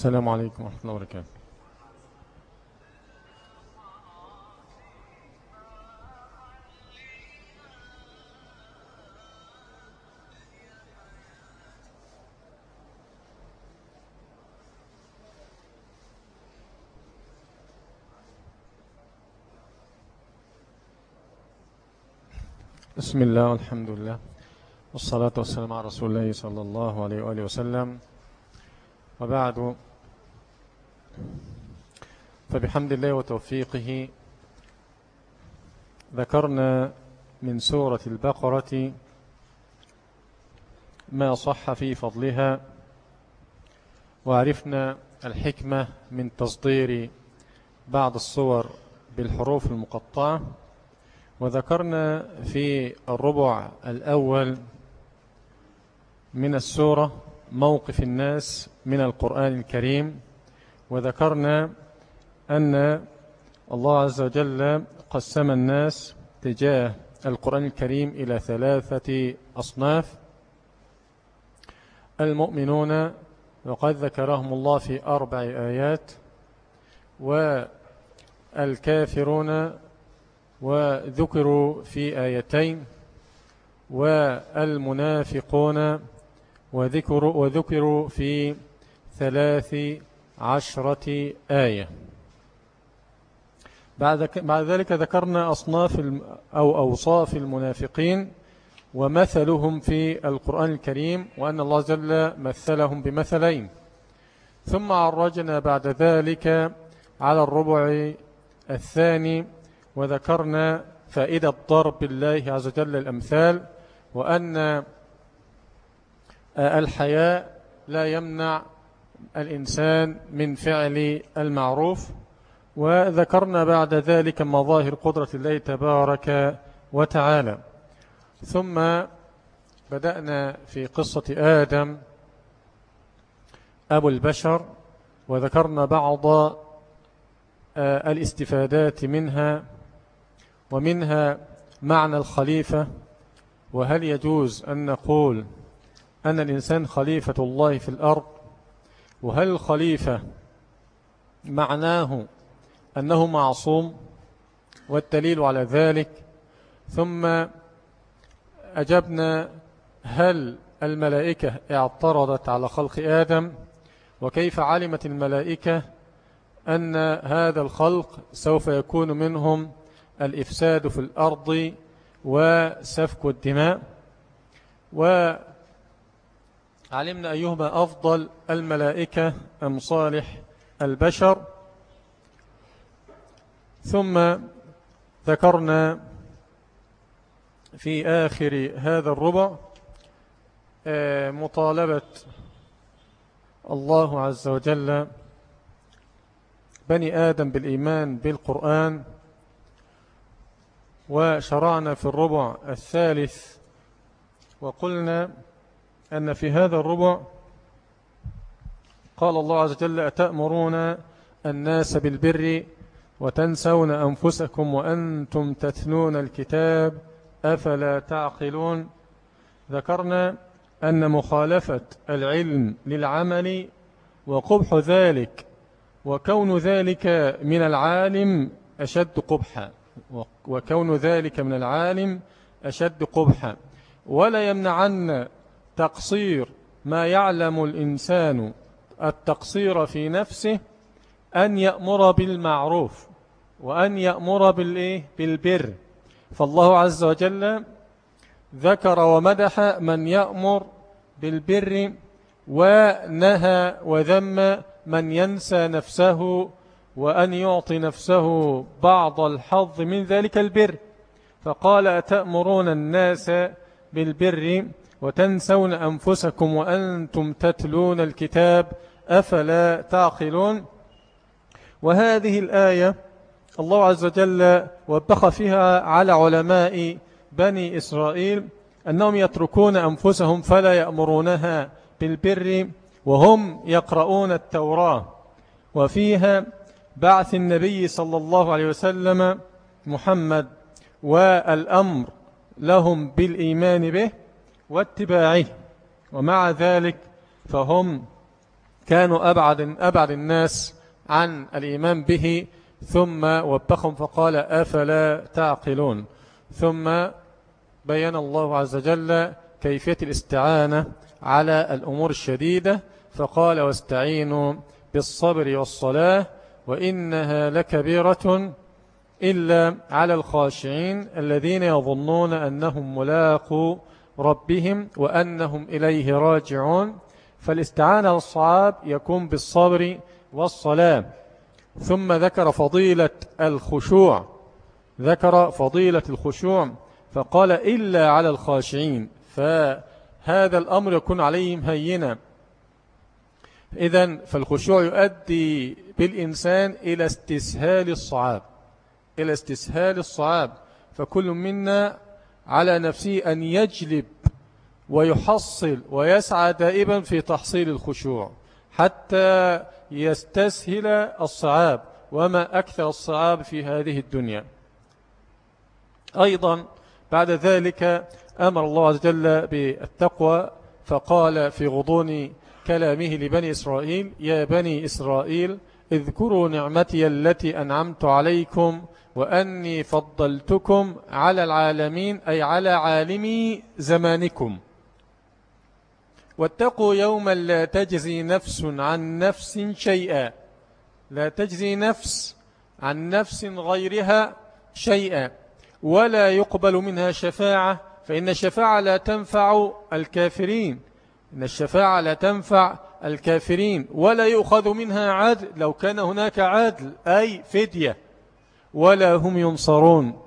السلام عليكم ورحمة الله وبركاته. بسم الله والحمد لله والصلاة والسلام على رسول الله صلى الله عليه وآله وسلم. وبعد فبحمد الله وتوفيقه ذكرنا من سورة البقرة ما صح في فضلها وعرفنا الحكمة من تصدير بعض الصور بالحروف المقطعة وذكرنا في الربع الأول من السورة موقف الناس من القرآن الكريم وذكرنا أن الله عز وجل قسم الناس تجاه القرآن الكريم إلى ثلاثة أصناف. المؤمنون وقد ذكرهم الله في أربع آيات والكافرون وذكروا في آيتين والمنافقون وذكروا, وذكروا في ثلاث عشرة آية. بعد بعد ذلك ذكرنا أصناف أو أوصاف المنافقين ومثلهم في القرآن الكريم وأن الله جل مثلهم بمثلين. ثم عرجنا بعد ذلك على الربع الثاني وذكرنا فائدة ضرب الله عز وجل الأمثال وأن الحياء لا يمنع الإنسان من فعل المعروف وذكرنا بعد ذلك مظاهر قدرة الله تبارك وتعالى. ثم بدأنا في قصة آدم أبو البشر وذكرنا بعض آه، الاستفادات منها ومنها معنى الخليفة. وهل يجوز أن نقول أن الإنسان خليفة الله في الأرض؟ وهل الخليفة معناه أنه معصوم والدليل على ذلك. ثم أجبنا هل الملائكة اعترضت على خلق آدم؟ وكيف علمت الملائكة أن هذا الخلق سوف يكون منهم الإفساد في الأرض وسفك الدماء؟ وعلمنا أيهما أفضل الملائكة أم صالح البشر؟ ثم ذكرنا في آخر هذا الربع آه، مطالبة الله عز وجل بني آدم بالإيمان بالقرآن وشرعنا في الربع الثالث وقلنا أن في هذا الربع قال الله عز وجل أتأمرون الناس بالبر وتنسون أنفسكم وأنتم تتنون الكتاب أفلا تعقلون. ذكرنا أن مخالفة العلم للعمل وقبح ذلك وكون ذلك من العالم أشد قبحا وكون ذلك من العالم أشد قبحا. ولا يمنعن تقصير ما يعلم الإنسان التقصير في نفسه أن يأمر بالمعروف وأن يأمر بالإيه؟ بالبر. فالله عز وجل ذكر ومدح من يأمر بالبر ونهى وذم من ينسى نفسه وأن يعطي نفسه بعض الحظ من ذلك البر. فقال أتأمرون الناس بالبر وتنسون أنفسكم وأنتم تتلون الكتاب أفلا تعقلون؟ وهذه الآية الله عز وجل وبخ فيها على علماء بني إسرائيل أنهم يتركون أنفسهم فلا يأمرونها بالبر وهم يقرؤون التوراة وفيها بعث النبي صلى الله عليه وسلم محمد والأمر لهم بالإيمان به واتباعه ومع ذلك فهم كانوا أبعد, أبعد الناس عن الإيمان به ثم وبخهم فقال أفلا تعقلون؟ ثم بين الله عز وجل كيفية الاستعانة على الأمور الشديدة فقال واستعينوا بالصبر والصلاة وإنها لكبيرة إلا على الخاشعين الذين يظنون أنهم ملاقوا ربهم وأنهم إليه راجعون. فالاستعانة والصعاب يكون بالصبر والصلاة. ثم ذكر فضيلة الخشوع. ذكر فضيلة الخشوع فقال إلا على الخاشعين فهذا الأمر يكون عليهم هينا إذا فالخشوع يؤدي بالإنسان إلى استسهال الصعاب إلى استسهال الصعاب. فكل منا على نفسه أن يجلب ويحصل ويسعى دائما في تحصيل الخشوع حتى يستسهل الصعاب وما أكثر الصعاب في هذه الدنيا. أيضا بعد ذلك أمر الله عز وجل بالتقوى فقال في غضون كلامه لبني إسرائيل يا بني إسرائيل اذكروا نعمتي التي أنعمت عليكم وأني فضلتكم على العالمين أي على عالمي زمانكم. واتقوا يوما لا تجزي نفس عن نفس شيئا. لا تجزي نفس عن نفس غيرها شيئا. ولا يقبل منها شفاعة. فإن الشفاعة لا تنفع الكافرين. إن الشفاعة لا تنفع الكافرين. ولا يؤخذ منها عدل. لو كان هناك عدل أي فدية. ولا هم ينصرون.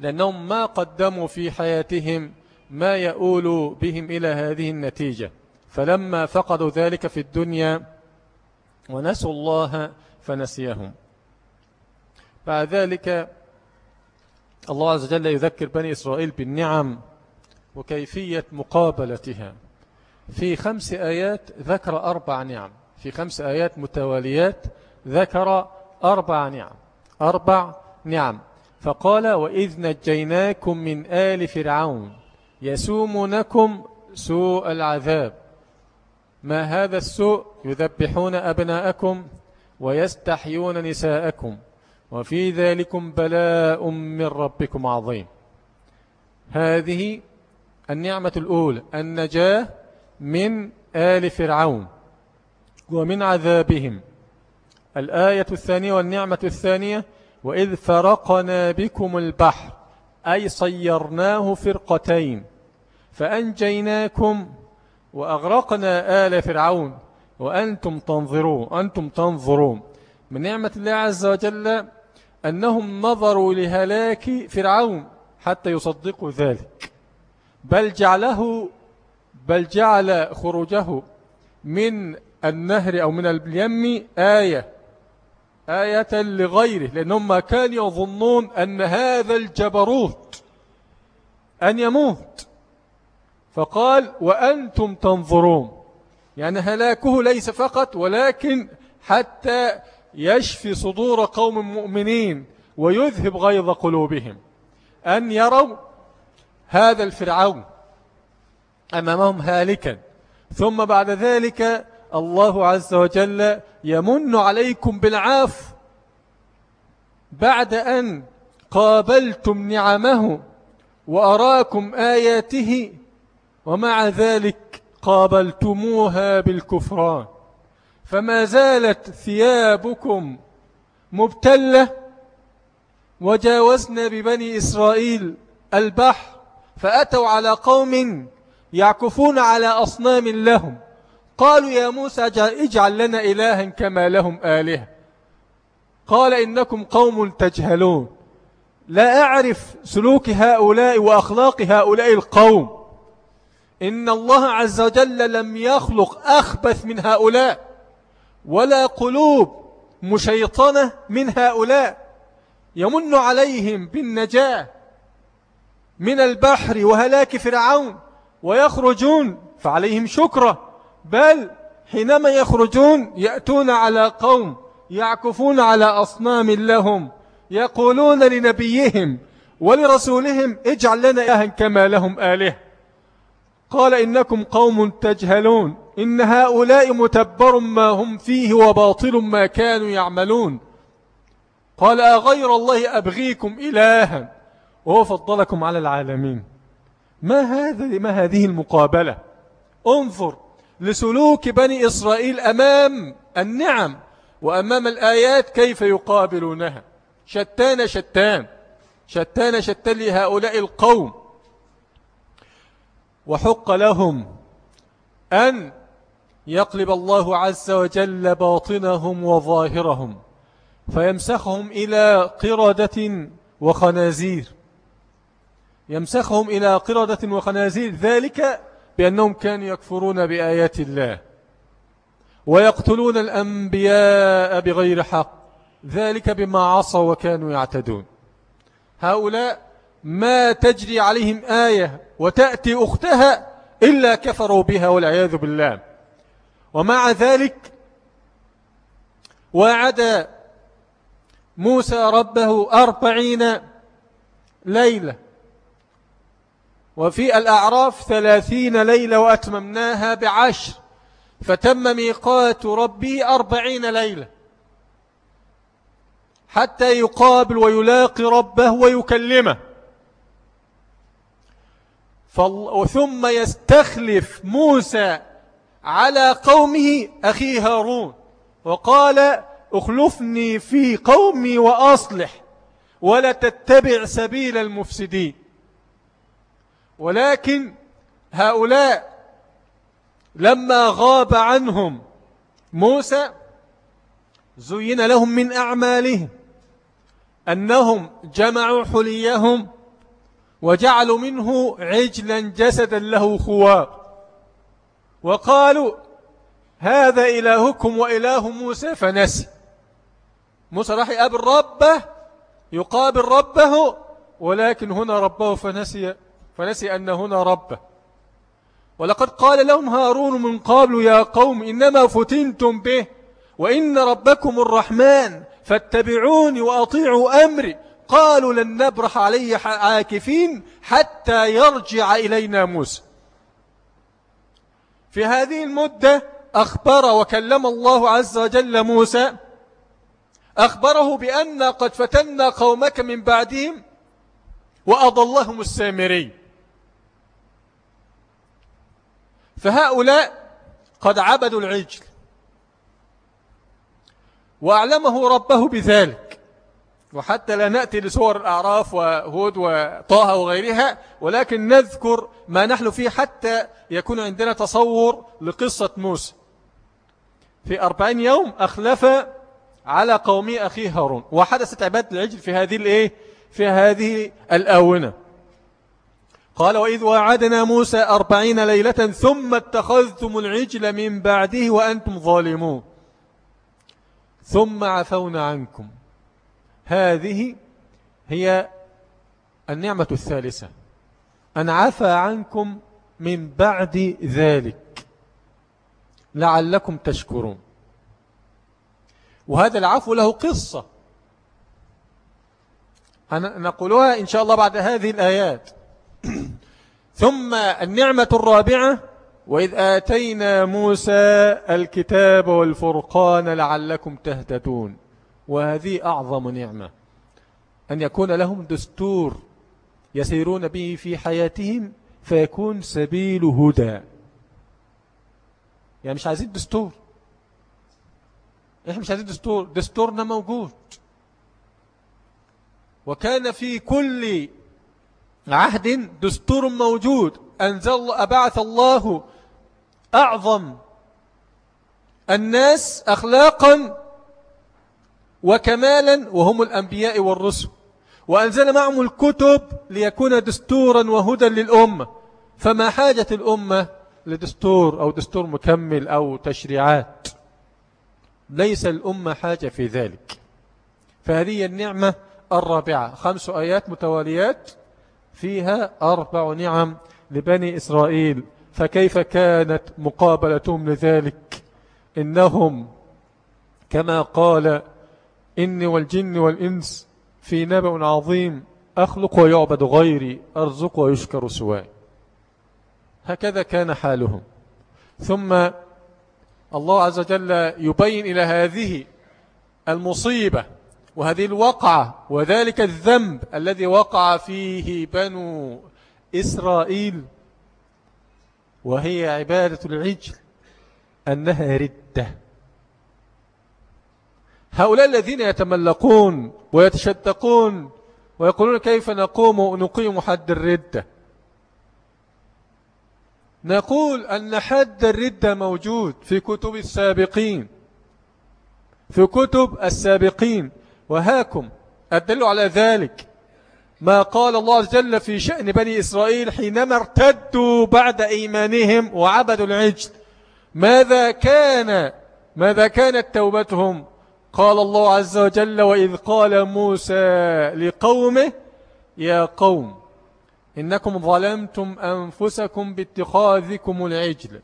لأنهم ما قدموا في حياتهم ما يؤول بهم إلى هذه النتيجة. فلما فقدوا ذلك في الدنيا ونسوا الله فنسيهم. بعد ذلك الله عز وجل يذكر بني إسرائيل بالنعم وكيفية مقابلتها. في خمس آيات ذكر أربع نعم. في خمس آيات متواليات ذكر أربع نعم. أربع نعم. فقال وإذ نجيناكم من آل فرعون يسومونكم سوء العذاب. ما هذا السوء؟ يذبحون أبناءكم ويستحيون نساءكم. وفي ذلكم بلاء من ربكم عظيم. هذه النعمة الأولى النجاة من آل فرعون ومن عذابهم. الآية الثانية والنعمة الثانية وإذ فرقنا بكم البحر. أي صيرناه فرقتين فأنجيناكم وأغرقنا آل فرعون وأنتم تنظرون أنتم تنظرون. من نعمة الله عز وجل أنهم نظروا لهلاك فرعون حتى يصدقوا ذلك. بل جعله بل جعل خروجه من النهر أو من اليم آية آية لغيره لأنهم كانوا يظنون أن هذا الجبروت أن يموت. فقال وأنتم تنظرون. يعني هلاكه ليس فقط ولكن حتى يشفي صدور قوم مؤمنين ويذهب غيظ قلوبهم. أن يروا هذا الفرعون أمامهم هالكا. ثم بعد ذلك الله عز وجل يمن عليكم بالعاف بعد أن قابلتم نعمه وأراكم آياته ومع ذلك قابلتموها بالكفران. فما زالت ثيابكم مبتلة وجاوزنا ببني إسرائيل البحر فأتوا على قوم يعكفون على أصنام لهم. قالوا يا موسى اجعل لنا إلها كما لهم آلهة. قال إنكم قوم تجهلون. لا أعرف سلوك هؤلاء وأخلاق هؤلاء القوم. إن الله عز وجل لم يخلق أخبث من هؤلاء ولا قلوب مشيطنة من هؤلاء. يمن عليهم بالنجاة من البحر وهلاك فرعون ويخرجون فعليهم شكرة. بل حينما يخرجون يأتون على قوم يعكفون على أصنام لهم يقولون لنبيهم ولرسولهم اجعل لنا إلها كما لهم آله. قال إنكم قوم تجهلون. إن هؤلاء متبر ما هم فيه وباطل ما كانوا يعملون. قال أغير الله أبغيكم إلها. وهو فضلكم على العالمين. ما هذا ما هذه المقابلة؟ انظر. لسلوك بني إسرائيل أمام النعم وأمام الآيات كيف يقابلونها. شتان شتان. شتان شتان لهؤلاء القوم. وحق لهم أن يقلب الله عز وجل باطنهم وظاهرهم. فيمسخهم إلى قردة وخنازير. يمسخهم إلى قردة وخنازير. ذلك بأنهم كانوا يكفرون بآيات الله ويقتلون الأنبياء بغير حق ذلك بما عصوا وكانوا يعتدون. هؤلاء ما تجري عليهم آية وتأتي أختها إلا كفروا بها والعياذ بالله. ومع ذلك وعد موسى ربه أربعين ليلة وفي الأعراف ثلاثين ليلة وأتممناها بعشر فتم ميقات ربي أربعين ليلة. حتى يقابل ويلاقي ربه ويكلمه. ثم يستخلف موسى على قومه أخي هارون وقال اخلفني في قومي وأصلح ولا تتبع سبيل المفسدين. ولكن هؤلاء لما غاب عنهم موسى زين لهم من أعمالهم أنهم جمعوا حليهم وجعلوا منه عجلا جسدا له خوار. وقالوا هذا إلهكم وإله موسى فنسي. موسى راح يقابل ربه يقابل ربه ولكن هنا ربه فنسي. فنسي أن هنا ربه ولقد قال لهم هارون من قبل يا قوم إنما فتنتم به وإن ربكم الرحمن فاتبعوني وأطيعوا أمري. قالوا لن نبرح عليه عاكفين حتى يرجع إلينا موسى. في هذه المدة أخبر وكلم الله عز وجل موسى أخبره بأن قد فتنا قومك من بعدهم وأضلهم السامري. فهؤلاء قد عبدوا العجل. وأعلمه ربه بذلك. وحتى لا نأتي لصور الأعراف وهود وطه وغيرها ولكن نذكر ما نحن فيه حتى يكون عندنا تصور لقصة موسى. في أربعين يوم أخلف على قوم أخيه هارون وحدثت عبادة العجل في هذه الإيه؟ في هذه الآونة. قال وإذ وعدنا موسى أربعين ليلة ثم اتخذتم العجل من بعده وأنتم ظالمون. ثم عفونا عنكم. هذه هي النعمة الثالثة. أن عفى عنكم من بعد ذلك. لعلكم تشكرون. وهذا العفو له قصة. نقولها إن شاء الله بعد هذه الآيات. ثم النعمة الرابعة وإذ آتينا موسى الكتاب والفرقان لعلكم تهتدون. وهذه أعظم نعمة أن يكون لهم دستور يسيرون به في حياتهم فيكون سبيل هدى. يعني مش عايزين دستور. إحنا مش عايزين دستور. دستورنا موجود. وكان في كل عهد دستور موجود. أنزل أبعث الله أعظم الناس أخلاقا وكمالا وهم الأنبياء والرسل. وأنزل معهم الكتب ليكون دستورا وهدى للأمة. فما حاجة الأمة لدستور أو دستور مكمل أو تشريعات؟ ليس الأمة حاجة في ذلك. فهذه النعمة الرابعة. خمس آيات متواليات. فيها أربع نعم لبني إسرائيل. فكيف كانت مقابلتهم لذلك؟ إنهم كما قال إني والجن والإنس في نبأ عظيم أخلق ويعبد غيري أرزق ويشكر سواي. هكذا كان حالهم. ثم الله عز وجل يبين إلى هذه المصيبة. وهذه الوقعة وذلك الذنب الذي وقع فيه بنو إسرائيل وهي عبادة العجل أنها ردة. هؤلاء الذين يتملقون ويتشتقون ويقولون كيف نقوم نقيم حد الردة. نقول أن حد الردة موجود في كتب السابقين في كتب السابقين. وهاكم. الدل على ذلك. ما قال الله عز وجل في شأن بني إسرائيل حينما ارتدوا بعد إيمانهم وعبدوا العجل. ماذا كان ماذا كانت توبتهم؟ قال الله عز وجل وإذ قال موسى لقومه يا قوم إنكم ظلمتم أنفسكم باتخاذكم العجل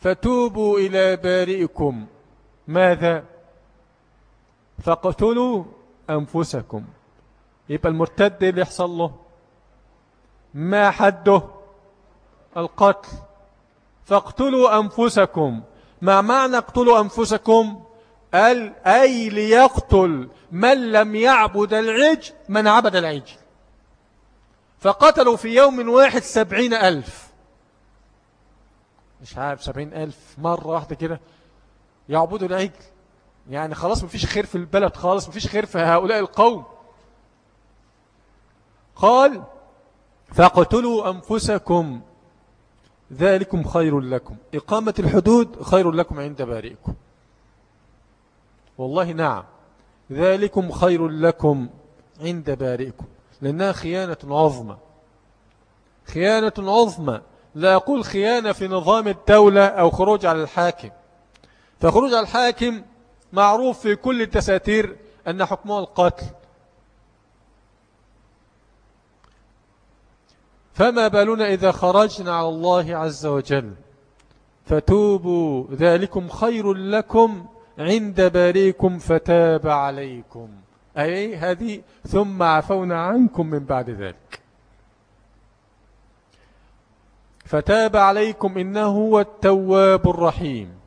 فتوبوا إلى بارئكم. ماذا؟ فاقتلوا أنفسكم. يبقى المرتد اللي يحصل له ما حده؟ القتل. فاقتلوا أنفسكم. ما معنى اقتلوا أنفسكم؟ قال أي ليقتل من لم يعبد العجل من عبد العجل فقتلوا في يوم واحد سبعين ألف. مش عارف سبعين ألف مرة واحدة كده. يعبدوا العجل يعني خلاص مفيش خير في البلد خالص مفيش خير في هؤلاء القوم. قال فاقتلوا أنفسكم ذلكم خير لكم. إقامة الحدود خير لكم عند بارئكم. والله نعم ذلكم خير لكم عند بارئكم. لأنها خيانة عظمى. خيانة عظمى. لا أقول خيانة في نظام الدولة أو خروج على الحاكم. فخروج على الحاكم معروف في كل التساتير أن حكمه القتل. فما بالنا إذا خرجنا على الله عز وجل؟ فتوبوا ذلكم خير لكم عند باريكم فتاب عليكم. أي هذه ثم عفونا عنكم من بعد ذلك. فتاب عليكم إنه هو التواب الرحيم.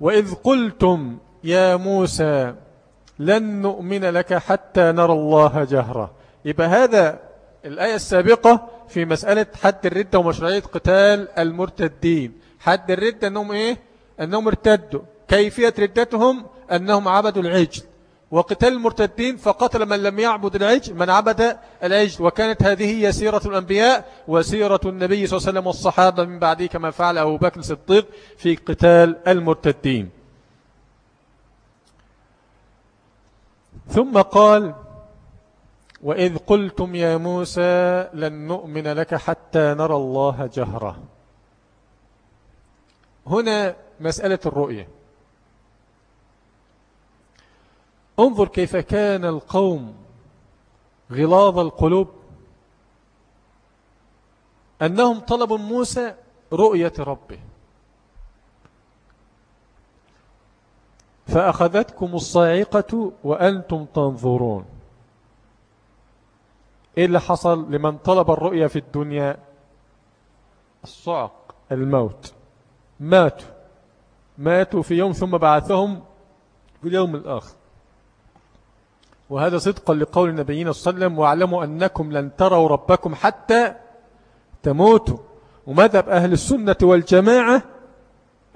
وإذ قلتم يا موسى لن نؤمن لك حتى نرى الله جهرة. يبقى هذا الآية السابقة في مسألة حد الردة ومشروعية قتال المرتدين. حد الردة أنهم إيه؟ أنهم ارتدوا. كيفية ردتهم؟ أنهم عبدوا العجل. وقتال المرتدين فقتل من لم يعبد العجل من عبد العجل. وكانت هذه هي سيرة الأنبياء وسيرة النبي صلى الله عليه وسلم والصحابة من بعده كما فعل أبو بكر الصديق في قتال المرتدين. ثم قال وإذ قلتم يا موسى لن نؤمن لك حتى نرى الله جهرة. هنا مسألة الرؤية. انظر كيف كان القوم غلاظ القلوب. أنهم طلبوا موسى رؤية ربه. فأخذتكم الصاعقة وأنتم تنظرون. إيه اللي حصل لمن طلب الرؤية في الدنيا؟ الصعق الموت. ماتوا. ماتوا في يوم ثم بعثهم في اليوم الآخر. وهذا صدقا لقول النبيين صلى الله عليه وسلم واعلموا أنكم لن تروا ربكم حتى تموتوا. ومذهب أهل السنة والجماعة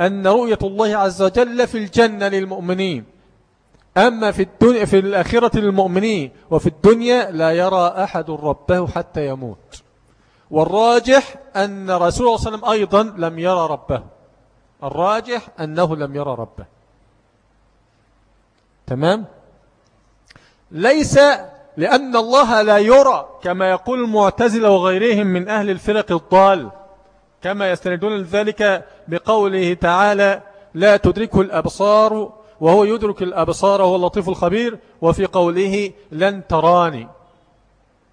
أن رؤية الله عز وجل في الجنة للمؤمنين. أما في الدنيا في الآخرة للمؤمنين وفي الدنيا لا يرى أحد ربه حتى يموت. والراجح أن رسول الله صلى الله عليه وسلم أيضا لم يرى ربه. الراجح أنه لم يرى ربه. تمام؟ ليس لأن الله لا يرى كما يقول المعتزلة وغيرهم من أهل الفرق الضال كما يستندون ذلك بقوله تعالى لا تدركه الأبصار وهو يدرك الأبصار وهو اللطيف الخبير وفي قوله لن تراني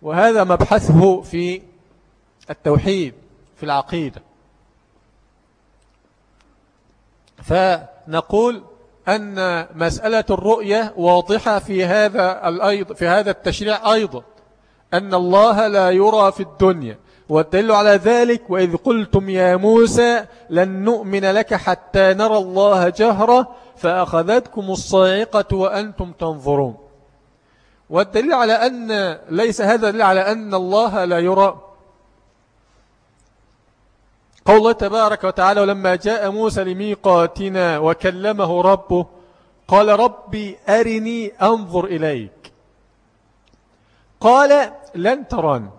وهذا مبحثه في التوحيد في العقيدة. فنقول أن مسألة الرؤية واضحة في هذا الأيض في هذا التشريع أيضا. أن الله لا يرى في الدنيا. والدليل على ذلك وإذ قلتم يا موسى لن نؤمن لك حتى نرى الله جهرة فأخذتكم الصاعقة وأنتم تنظرون. والدليل على أن ليس هذا دليل على أن الله لا يرى قول الله تبارك وتعالى ولما جاء موسى لميقاتنا وكلمه ربه قال ربي أرني أنظر إليك. قال لن تران.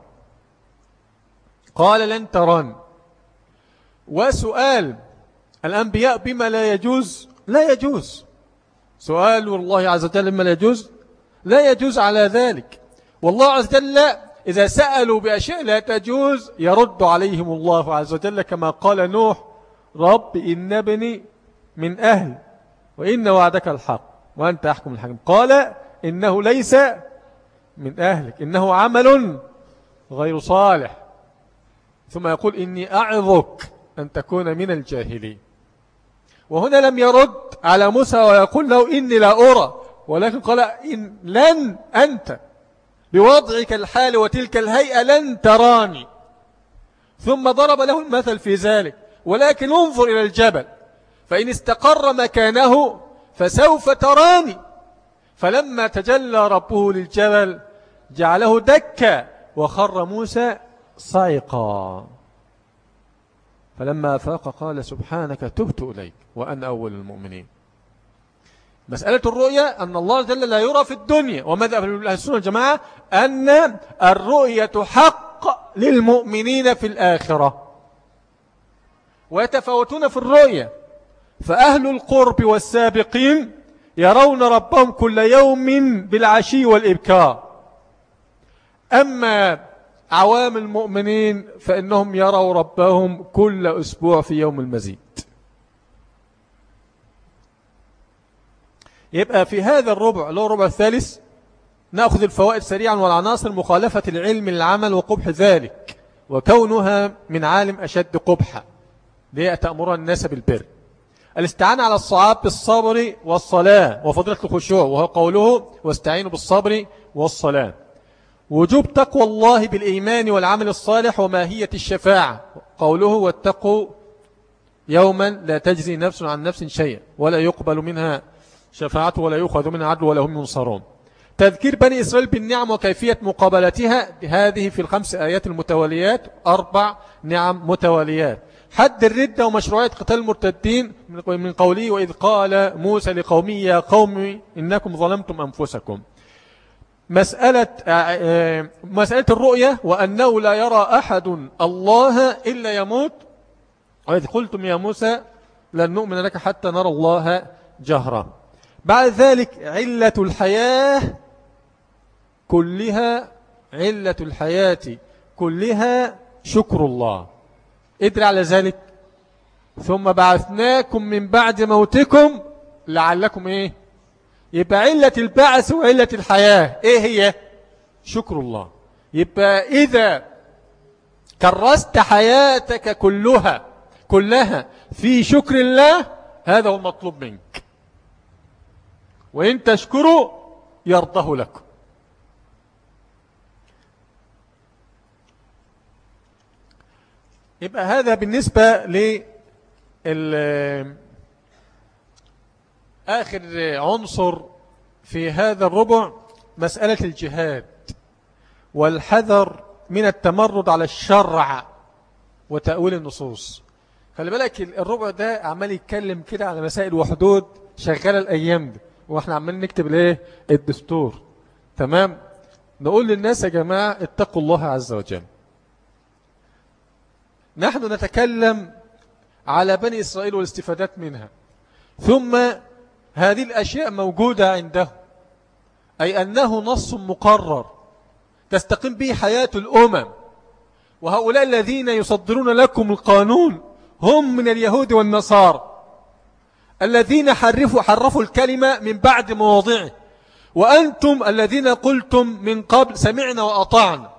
قال لن تران. وسؤال الأنبياء بما لا يجوز؟ لا يجوز. سؤال الله عز وجل بما لا يجوز؟ لا يجوز على ذلك. والله عز وجل إذا سألوا بأشياء لا تجوز يرد عليهم الله عز وجل كما قال نوح رب إن ابني من أهل وإن وعدك الحق وأنت أحكم الحكم قال إنه ليس من أهلك إنه عمل غير صالح. ثم يقول إني أعظك أن تكون من الجاهلين. وهنا لم يرد على موسى ويقول له إني لا أرى ولكن قال إن لن أنت بوضعك الحال وتلك الهيئة لن تراني. ثم ضرب له المثل في ذلك. ولكن انظر إلى الجبل. فإن استقر مكانه فسوف تراني. فلما تجلى ربه للجبل جعله دكا وخر موسى صعقا فلما فاق قال سبحانك تبت إليك وأنا أول المؤمنين. مسألة الرؤية أن الله جل لا يرى في الدنيا وماذا أهل السنة الجماعة أن الرؤية حق للمؤمنين في الآخرة. ويتفاوتون في الرؤية. فأهل القرب والسابقين يرون ربهم كل يوم بالعشي والإبكار. أما عوام المؤمنين فإنهم يروا ربهم كل أسبوع في يوم المزيد. يبقى في هذا الربع هو الربع الثالث نأخذ الفوائد سريعا والعناصر مخالفة العلم للعمل وقبح ذلك وكونها من عالم أشد قبحا ليه تأمر الناس بالبر. الاستعانة على الصعاب بالصبر والصلاة وفضلة الخشوع وهو قوله واستعينوا بالصبر والصلاة وجوب تقوى الله بالإيمان والعمل الصالح وماهية الشفاعة قوله واتقوا يوما لا تجزي نفس عن نفس شيئا ولا يقبل منها شفاعته ولا يؤخذ منها عدل ولا هم ينصرون. تذكير بني إسرائيل بالنعم وكيفية مقابلتها هذه في الخمس آيات المتواليات أربع نعم متواليات. حد الردة ومشروعية قتال المرتدين من قوله وإذ قال موسى لقومه يا قوم إنكم ظلمتم أنفسكم مسألة, آه، آه، مسألة الرؤية وأنه لا يرى أحد الله إلا يموت. وإذ قلتم يا موسى لن نؤمن لك حتى نرى الله جهرا بعد ذلك علة الحياة كلها علة الحياة كلها شكر الله. ادري على ذلك. ثم بعثناكم من بعد موتكم لعلكم إيه؟ يبقى علة البعث وعلة الحياة. إيه هي؟ شكر الله. يبقى إذا كرست حياتك كلها كلها في شكر الله هذا هو المطلوب منك. وإن تشكروا يرضه لكم. يبقى هذا بالنسبة ل آخر عنصر في هذا الربع مسألة الجهاد والحذر من التمرد على الشرع وتأويل النصوص. خلي بالك الربع ده عمال يتكلم كده على مسائل وحدود شغالة الأيام دي. وإحنا عمالين نكتب الايه؟ الدستور. تمام؟ نقول للناس يا جماعة اتقوا الله عز وجل. نحن نتكلم على بني إسرائيل والاستفادات منها. ثم هذه الأشياء موجودة عنده أي أنه نص مقرر تستقيم به حياة الأمم. وهؤلاء الذين يصدرون لكم القانون هم من اليهود والنصارى. الذين حرفوا حرفوا الكلمة من بعد مواضعه وأنتم الذين قلتم من قبل سمعنا وأطعنا.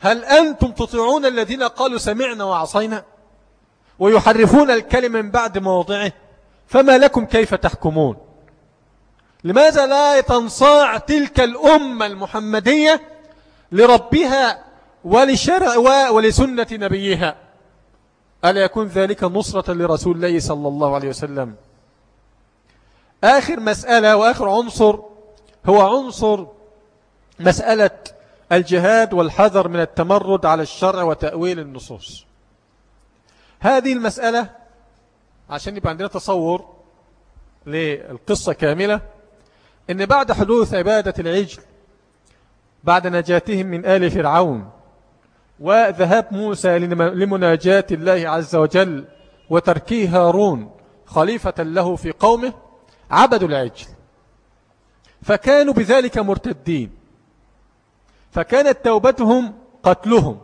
هل أنتم تطيعون الذين قالوا سمعنا وعصينا ويحرفون الكلمة من بعد مواضعه. فما لكم كيف تحكمون؟ لماذا لا تنصاع تلك الأمة المحمدية لربها ولشرع ولسنة نبيها؟ ألا يكون ذلك نصرة لرسول الله صلى الله عليه وسلم؟ آخر مسألة وآخر عنصر هو عنصر مسألة الجهاد والحذر من التمرد على الشرع وتأويل النصوص. هذه المسألة عشان يبقى عندنا تصور للقصة كاملة إن بعد حدوث عبادة العجل بعد نجاتهم من آل فرعون وذهاب موسى لمناجاة الله عز وجل وتركيه هارون خليفة له في قومه عبدوا العجل. فكانوا بذلك مرتدين. فكانت توبتهم قتلهم.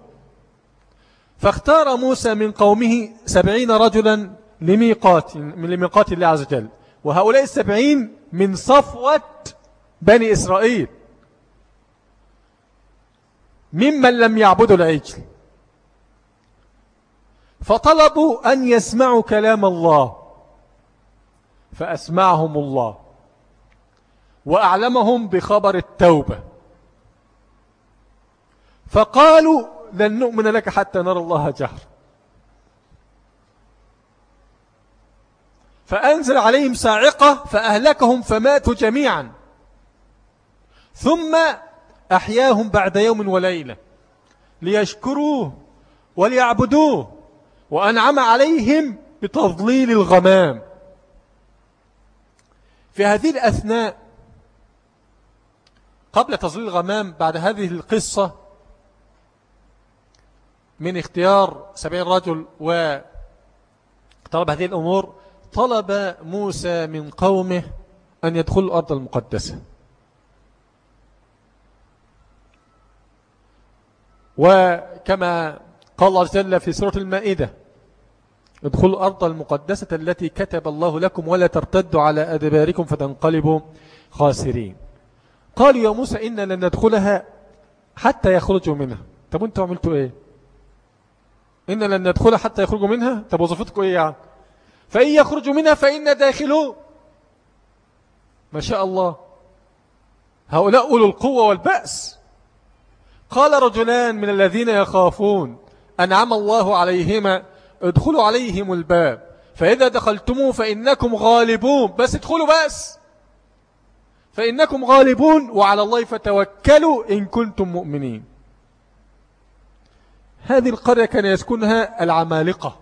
فاختار موسى من قومه سبعين رجلا لميقات من لميقات الله عز وجل. وهؤلاء السبعين من صفوة بني إسرائيل. ممن لم يعبدوا العجل. فطلبوا أن يسمعوا كلام الله. فأسمعهم الله وأعلمهم بخبر التوبة. فقالوا لن نؤمن لك حتى نرى الله جهر. فأنزل عليهم ساعقة فأهلكهم فماتوا جميعا. ثم أحياهم بعد يوم وليلة ليشكروه وليعبدوه وأنعم عليهم بتضليل الغمام. في هذه الأثناء قبل تضليل الغمام بعد هذه القصة من اختيار سبعين رجل وطلب هذه الأمور طلب موسى من قومه أن يدخلوا الأرض المقدسة. وكما قال الله جل في سورة المائدة ادخلوا الأرض المقدسة التي كتب الله لكم ولا ترتدوا على أدباركم فتنقلبوا خاسرين. قالوا يا موسى إن لن ندخلها حتى يخرجوا منها. طب أنتوا عملتوا إيه؟ إن لن ندخلها حتى يخرجوا منها؟ طب وظفتكم إيه يعني؟ فإن يخرجوا منها فإن داخلون ما شاء الله. هؤلاء أولو القوة والبأس. قال رجلان من الذين يخافون. أنعم الله عليهما. ادخلوا عليهم الباب. فإذا دخلتموه فإنكم غالبون. بس ادخلوا بس. فإنكم غالبون وعلى الله فتوكلوا إن كنتم مؤمنين. هذه القرية كان يسكنها العمالقة.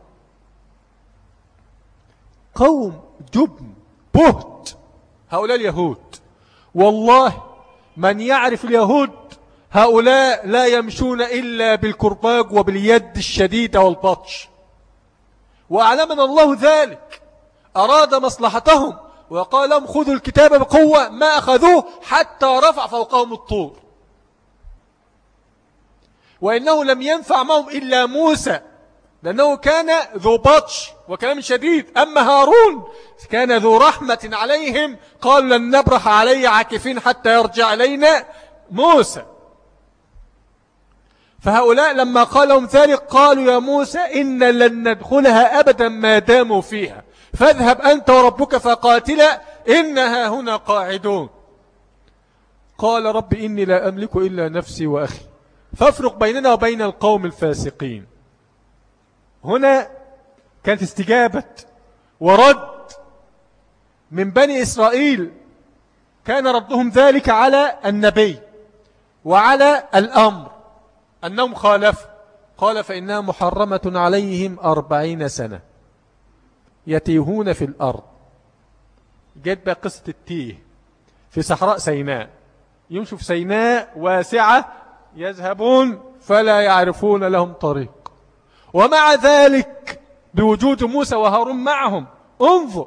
قوم جبن بهت. هؤلاء اليهود. والله من يعرف اليهود هؤلاء لا يمشون إلا بالكرباج وباليد الشديدة والبطش. وأعلمنا الله ذلك. أراد مصلحتهم وقال لهم خذوا الكتاب بقوة ما أخذوه حتى رفع فوقهم الطور. وإنه لم ينفع معهم إلا موسى لأنه كان ذو بطش وكلام شديد. أما هارون كان ذو رحمة عليهم قال لن نبرح علي عاكفين حتى يرجع إلينا موسى. فهؤلاء لما قال لهم ذلك قالوا يا موسى إن لن ندخلها أبدا ما داموا فيها. فاذهب أنت وربك فقاتلا إنها هنا قاعدون. قال رب إني لا أملك إلا نفسي وأخي. فافرق بيننا وبين القوم الفاسقين. هنا كانت استجابة ورد من بني إسرائيل. كان ردهم ذلك على النبي وعلى الأمر. أنهم خالفوا قال فإنها محرمة عليهم أربعين سنة. يتيهون في الأرض. جد بقى قصة التيه. في صحراء سيناء. يمشوا في سيناء واسعة يذهبون فلا يعرفون لهم طريق. ومع ذلك بوجود موسى وهارون معهم. انظر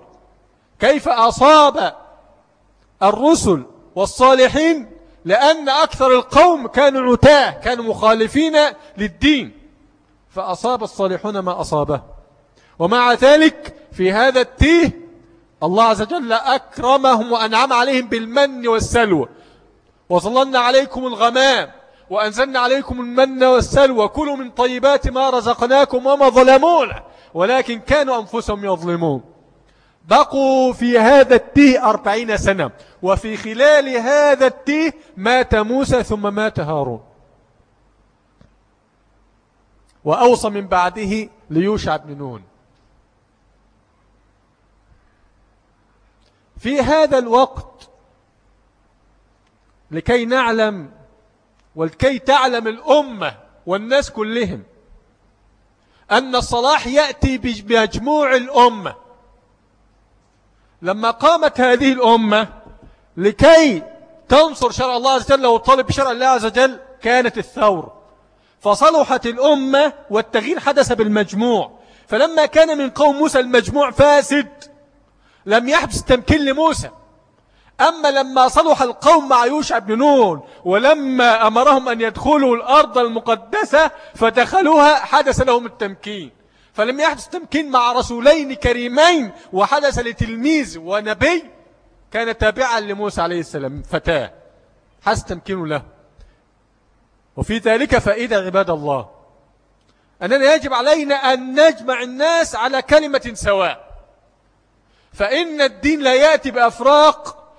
كيف أصاب الرسل والصالحين لأن أكثر القوم كانوا عتاة كانوا مخالفين للدين. فأصاب الصالحون ما أصابه. ومع ذلك في هذا التيه الله عز وجل أكرمهم وأنعم عليهم بالمن والسلوى. وظللنا عليكم الغمام وأنزلنا عليكم المن والسلوى. كلوا من طيبات ما رزقناكم وما ظلمونا ولكن كانوا أنفسهم يظلمون. بقوا في هذا التيه أربعين سنة وفي خلال هذا التيه مات موسى ثم مات هارون. وأوصى من بعده ليوشع بن نون. في هذا الوقت لكي نعلم ولكي تعلم الأمة والناس كلهم أن الصلاح يأتي بمجموع الأمة. لما قامت هذه الأمة لكي تنصر شرع الله عز وجل وتطالب بشرع الله عز وجل كانت الثور فصلحت الأمة والتغيير حدث بالمجموع. فلما كان من قوم موسى المجموع فاسد لم يحدث تمكين لموسى. أما لما صلح القوم مع يوشع بن نون ولما أمرهم أن يدخلوا الأرض المقدسة فدخلوها حدث لهم التمكين. فلم يحدث تمكين مع رسولين كريمين وحدث لتلميذ ونبي كان تابعا لموسى عليه السلام فتاة. حدث تمكين له. وفي ذلك فائدة عباد الله. أننا يجب علينا أن نجمع الناس على كلمة سواء. فإن الدين لا يأتي بأفراق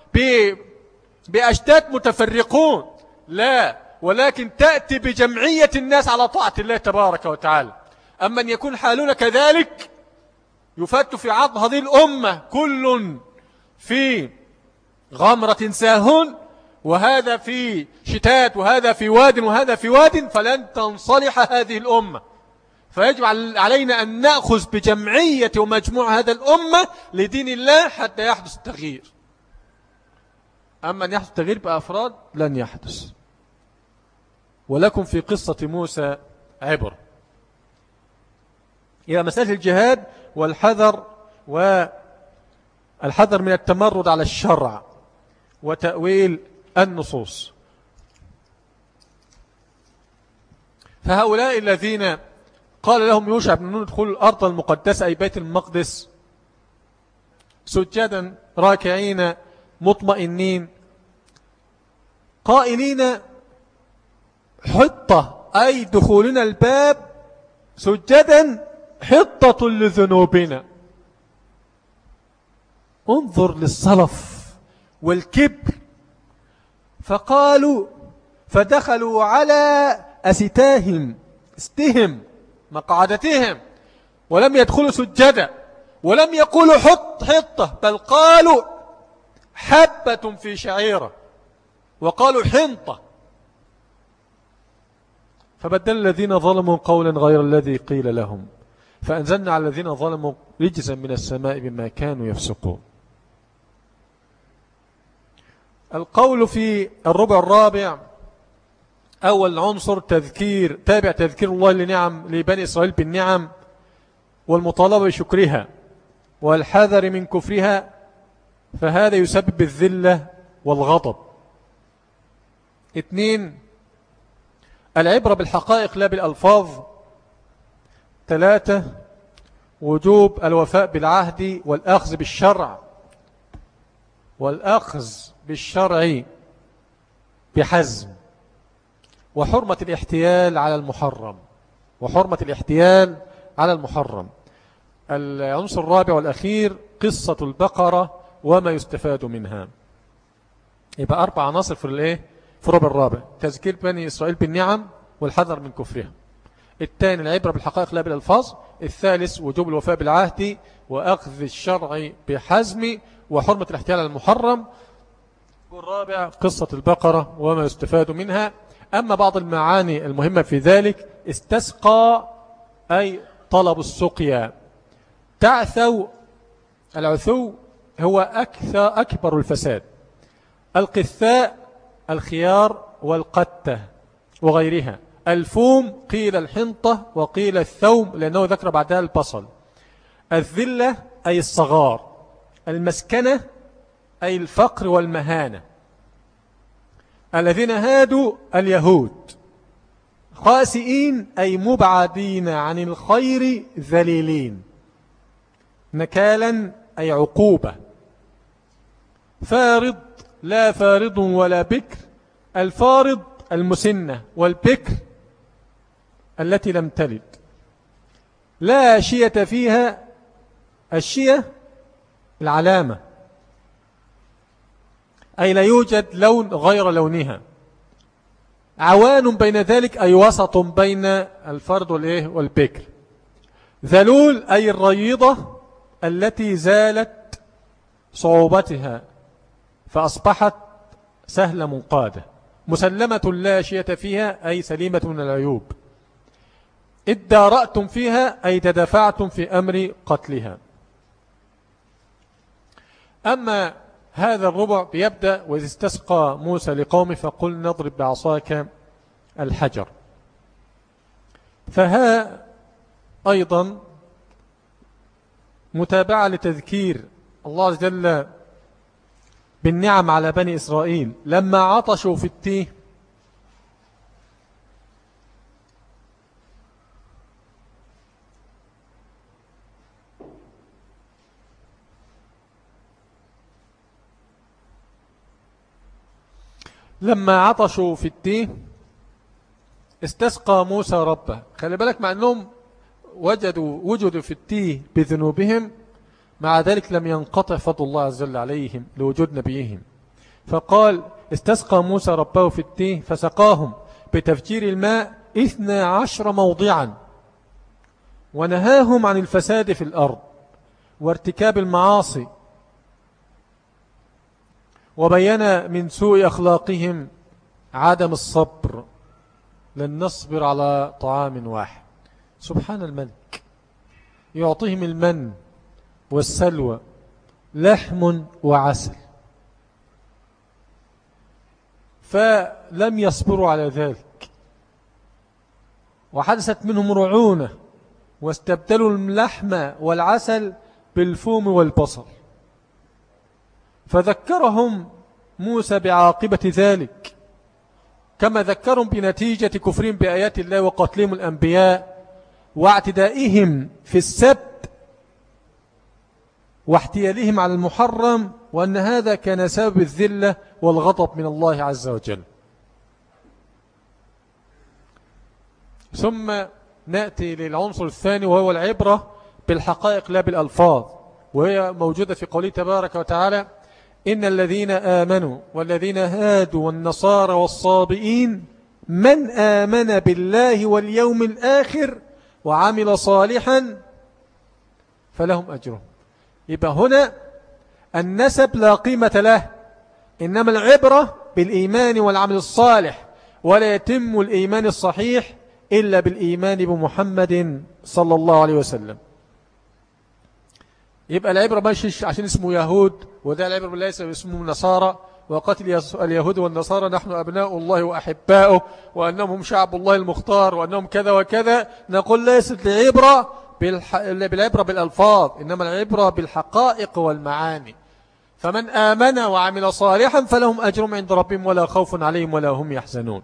بأشتات متفرقون. لا ولكن تأتي بجمعية الناس على طاعة الله تبارك وتعالى. أما أن يكون حالنا كذلك يفت في عظم هذه الأمة كل في غمرة ساهون وهذا في شتات وهذا في واد وهذا في واد فلن تنصلح هذه الأمة. فيجب علينا أن نأخذ بجمعية ومجموع هذا الأمة لدين الله حتى يحدث التغيير. أما أن يحدث التغيير بأفراد لن يحدث. ولكم في قصة موسى عبر إلى مسألة الجهاد والحذر والحذر من التمرد على الشرع وتأويل النصوص. فهؤلاء الذين قال لهم يوشع بن نون ادخلوا الأرض المقدسة أي بيت المقدس سجدا راكعين مطمئنين قائلين حطة أي دخولنا الباب سجدا حطة لذنوبنا. انظر للصلف والكبر. فقالوا فدخلوا على أستاهم أستهم مقعدتهم ولم يدخلوا سجدا ولم يقولوا حط حطة بل قالوا حبة في شعيرة وقالوا حنطة. فبدل الذين ظلموا قولا غير الذي قيل لهم. فأنزلنا على الذين ظلموا رجزا من السماء بما كانوا يفسقون. القول في الربع الرابع أول عنصر تذكير تابع تذكير الله لنعم لبني إسرائيل بالنعم والمطالبة بشكرها والحذر من كفرها فهذا يسبب الذلة والغضب. اثنين العبرة بالحقائق لا بالألفاظ ثلاثة وجوب الوفاء بالعهد والأخذ بالشرع. والأخذ بالشرع بحزم وحرمة الاحتيال على المحرم. وحرمة الاحتيال على المحرم. العنصر الرابع والأخير قصة البقرة وما يستفاد منها. يبقى أربع عناصر في الإيه؟ في الربع الرابع. تذكير بني إسرائيل بالنعم والحذر من كفرها. الثاني العبرة بالحقائق لا بالألفاظ الثالث وجوب الوفاء بالعهد وأخذ الشرع بحزم وحرمة الاحتيال على المحرم. والرابع قصة البقرة وما يستفاد منها. أما بعض المعاني المهمة في ذلك استسقى أي طلب السقيا. تعثو العثو هو أكثر أكبر الفساد. القثاء الخيار والقتة وغيرها. الفوم قيل الحنطة وقيل الثوم لأنه ذكر بعدها البصل. الذلة أي الصغار. المسكنة أي الفقر والمهانة. الذين هادوا اليهود. خاسئين أي مبعدين عن الخير ذليلين. نكالا أي عقوبة. فارض لا فارض ولا بكر. الفارض المسنة والبكر التي لم تلد. لا شية فيها الشية العلامة. أي لا يوجد لون غير لونها. عوان بين ذلك أي وسط بين الفرد والإيه؟ والبكر. ذلول أي الريضة التي زالت صعوبتها فأصبحت سهلة منقادة. مسلمة لا شية فيها أي سليمة من العيوب. ادارأتم فيها أي تدفعتم في أمر قتلها. أما هذا الربع بيبدأ وإذ استسقى موسى لقومه فقل نضرب بعصاك الحجر. فها أيضا متابعة لتذكير الله عز وجل بالنعم على بني إسرائيل. لما عطشوا في التيه لما عطشوا في التيه استسقى موسى ربه. خلي بالك مع أنهم وجدوا وجدوا في التيه بذنوبهم مع ذلك لم ينقطع فضل الله عز وجل عليهم لوجود نبيهم. فقال استسقى موسى ربه في التيه فسقاهم بتفجير الماء إثنى عشر موضعا ونهاهم عن الفساد في الأرض وارتكاب المعاصي وبين من سوء أخلاقهم عدم الصبر لن نصبر على طعام واحد. سبحان الملك. يعطيهم المن والسلوى لحم وعسل. فلم يصبروا على ذلك. وحدثت منهم رعونة واستبدلوا اللحم والعسل بالفوم والبصل. فذكرهم موسى بعاقبة ذلك كما ذكرهم بنتيجة كفرهم بآيات الله وقتلهم الأنبياء واعتدائهم في السبت واحتيالهم على المحرم وأن هذا كان سبب الذلة والغضب من الله عز وجل. ثم نأتي للعنصر الثاني وهو العبرة بالحقائق لا بالألفاظ وهي موجودة في قوله تبارك وتعالى إن الذين آمنوا والذين هادوا والنصارى والصابئين من آمن بالله واليوم الآخر وعمل صالحا فلهم أجرهم. يبقى هنا النسب لا قيمة له إنما العبرة بالإيمان والعمل الصالح ولا يتم الإيمان الصحيح إلا بالإيمان بمحمد صلى الله عليه وسلم. يبقى العبرة ماشي عشان اسمه يهود وده العبرة ليس اسمه نصارى. وقتل اليهود والنصارى نحن أبناء الله وأحباؤه وأنهم هم شعب الله المختار وأنهم كذا وكذا. نقول ليست العبرة بالعبرة بالألفاظ إنما العبرة بالحقائق والمعاني. فمن آمن وعمل صالحا فلهم أجرهم عند ربهم ولا خوف عليهم ولا هم يحزنون.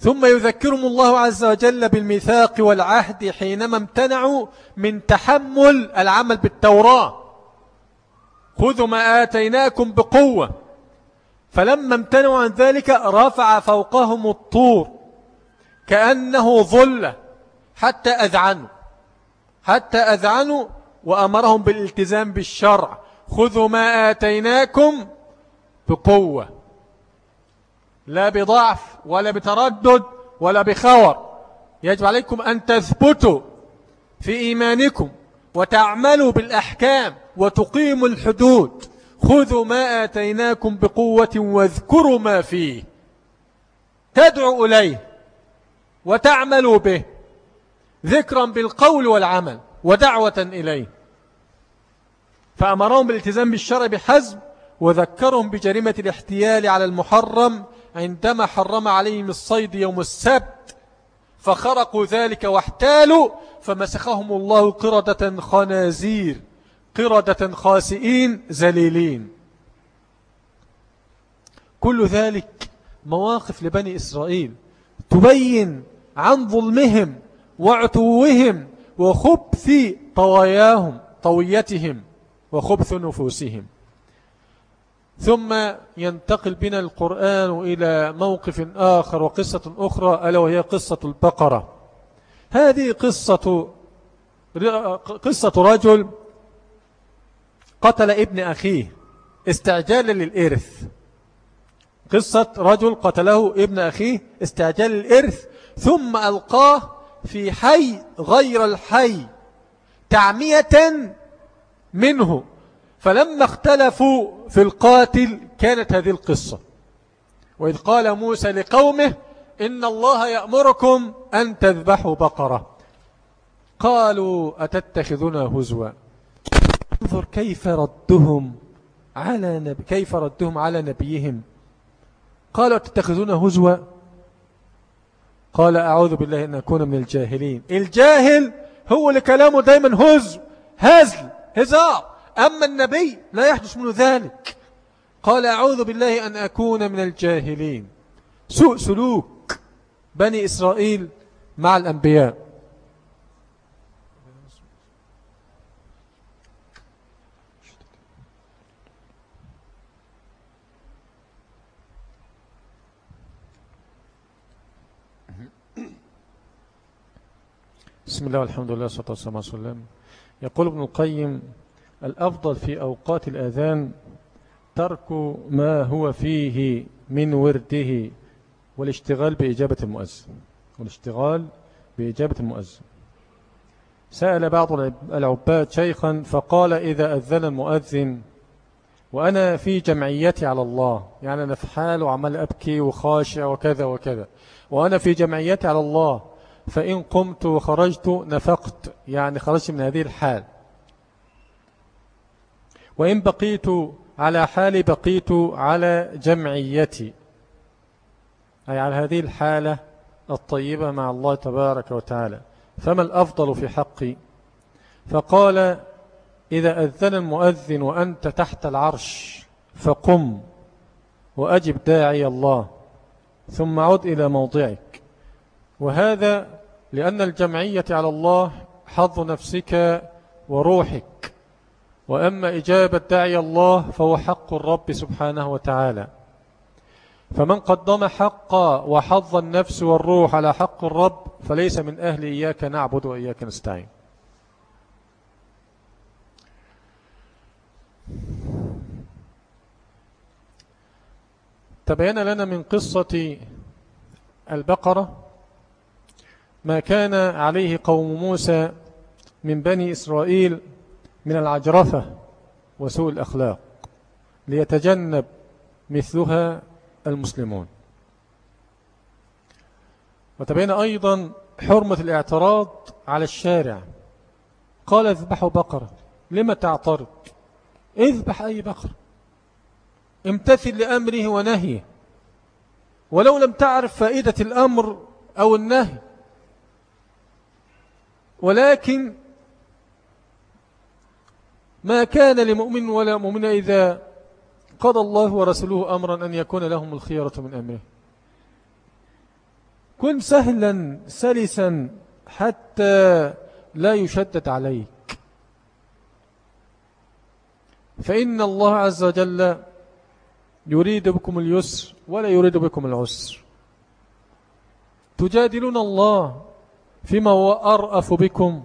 ثم يذكرهم الله عز وجل بالميثاق والعهد حينما امتنعوا من تحمل العمل بالتوراة. خذوا ما آتيناكم بقوة. فلما امتنعوا عن ذلك رفع فوقهم الطور كأنه ظلة حتى أذعنوا. حتى أذعنوا وأمرهم بالالتزام بالشرع. خذوا ما آتيناكم بقوة. لا بضعف ولا بتردد ولا بخور. يجب عليكم أن تثبتوا في إيمانكم وتعملوا بالأحكام وتقيموا الحدود. خذوا ما آتيناكم بقوة واذكروا ما فيه. تدعوا إليه وتعملوا به ذكرا بالقول والعمل ودعوة إليه. فأمرهم بالالتزام بالشرع بحزم وذكرهم بجريمة الاحتيال على المحرم عندما حرم عليهم الصيد يوم السبت فخرقوا ذلك واحتالوا فمسخهم الله قردة خنازير قردة خاسئين زليلين كل ذلك مواقف لبني إسرائيل تبين عن ظلمهم وعتوهم وخبث طواياهم طويتهم وخبث نفوسهم. ثم ينتقل بنا القرآن إلى موقف آخر وقصة أخرى ألا وهي قصة البقرة. هذه قصة قصة رجل قتل ابن أخيه استعجالا للإرث. قصة رجل قتله ابن أخيه استعجال الإرث ثم ألقاه في حي غير الحي تعمية منه. فلما اختلفوا في القاتل كانت هذه القصة. وإذ قال موسى لقومه إن الله يأمركم أن تذبحوا بقرة. قالوا أتتخذون هزوا؟ انظر كيف ردهم على نبي كيف ردهم على نبيهم. قالوا أتتخذون هزوا؟ قال أعوذ بالله أن أكون من الجاهلين. الجاهل هو اللي كلامه دايما هزو هزل هزار. أما النبي لا يحدث منه ذلك. قال أعوذ بالله أن أكون من الجاهلين. سوء سلوك بني إسرائيل مع الأنبياء. بسم الله والحمد لله والصلاة والسلام يقول ابن القيم الأفضل في أوقات الأذان ترك ما هو فيه من ورده والاشتغال بإجابة المؤذن والاشتغال بإجابة المؤذن. سأل بعض العباد شيخا فقال إذا أذن المؤذن وأنا في جمعيتي على الله يعني أنا في حال وعمال أبكي وخاشع وكذا وكذا وأنا في جمعيتي على الله فإن قمت وخرجت نفقت يعني خرجت من هذه الحال. وإن بقيت على حالي بقيت على جمعيتي. أي على هذه الحالة الطيبة مع الله تبارك وتعالى. فما الأفضل في حقي؟ فقال إذا أذن المؤذن وأنت تحت العرش فقم وأجب داعي الله ثم عد إلى موضعك. وهذا لأن الجمعية على الله حظ نفسك وروحك. وأما إجابة داعي الله فهو حق الرب سبحانه وتعالى. فمن قدم حق وحظ النفس والروح على حق الرب فليس من أهل إياك نعبد وإياك نستعين. تبين لنا من قصة البقرة ما كان عليه قوم موسى من بني إسرائيل من العجرفة وسوء الأخلاق ليتجنب مثلها المسلمون. وتبين أيضا حرمة الاعتراض على الشارع. قال اذبحوا بقرة. لما تعترض؟ اذبح أي بقرة. امتثل لأمره ونهيه. ولو لم تعرف فائدة الأمر أو النهي. ولكن ما كان لمؤمن ولا مؤمن إذا قضى الله ورسوله أمرا أن يكون لهم الخيارة من أمره. كن سهلا سلسا حتى لا يشدد عليك. فإن الله عز وجل يريد بكم اليسر ولا يريد بكم العسر. تجادلون الله فيما هو أرأف بكم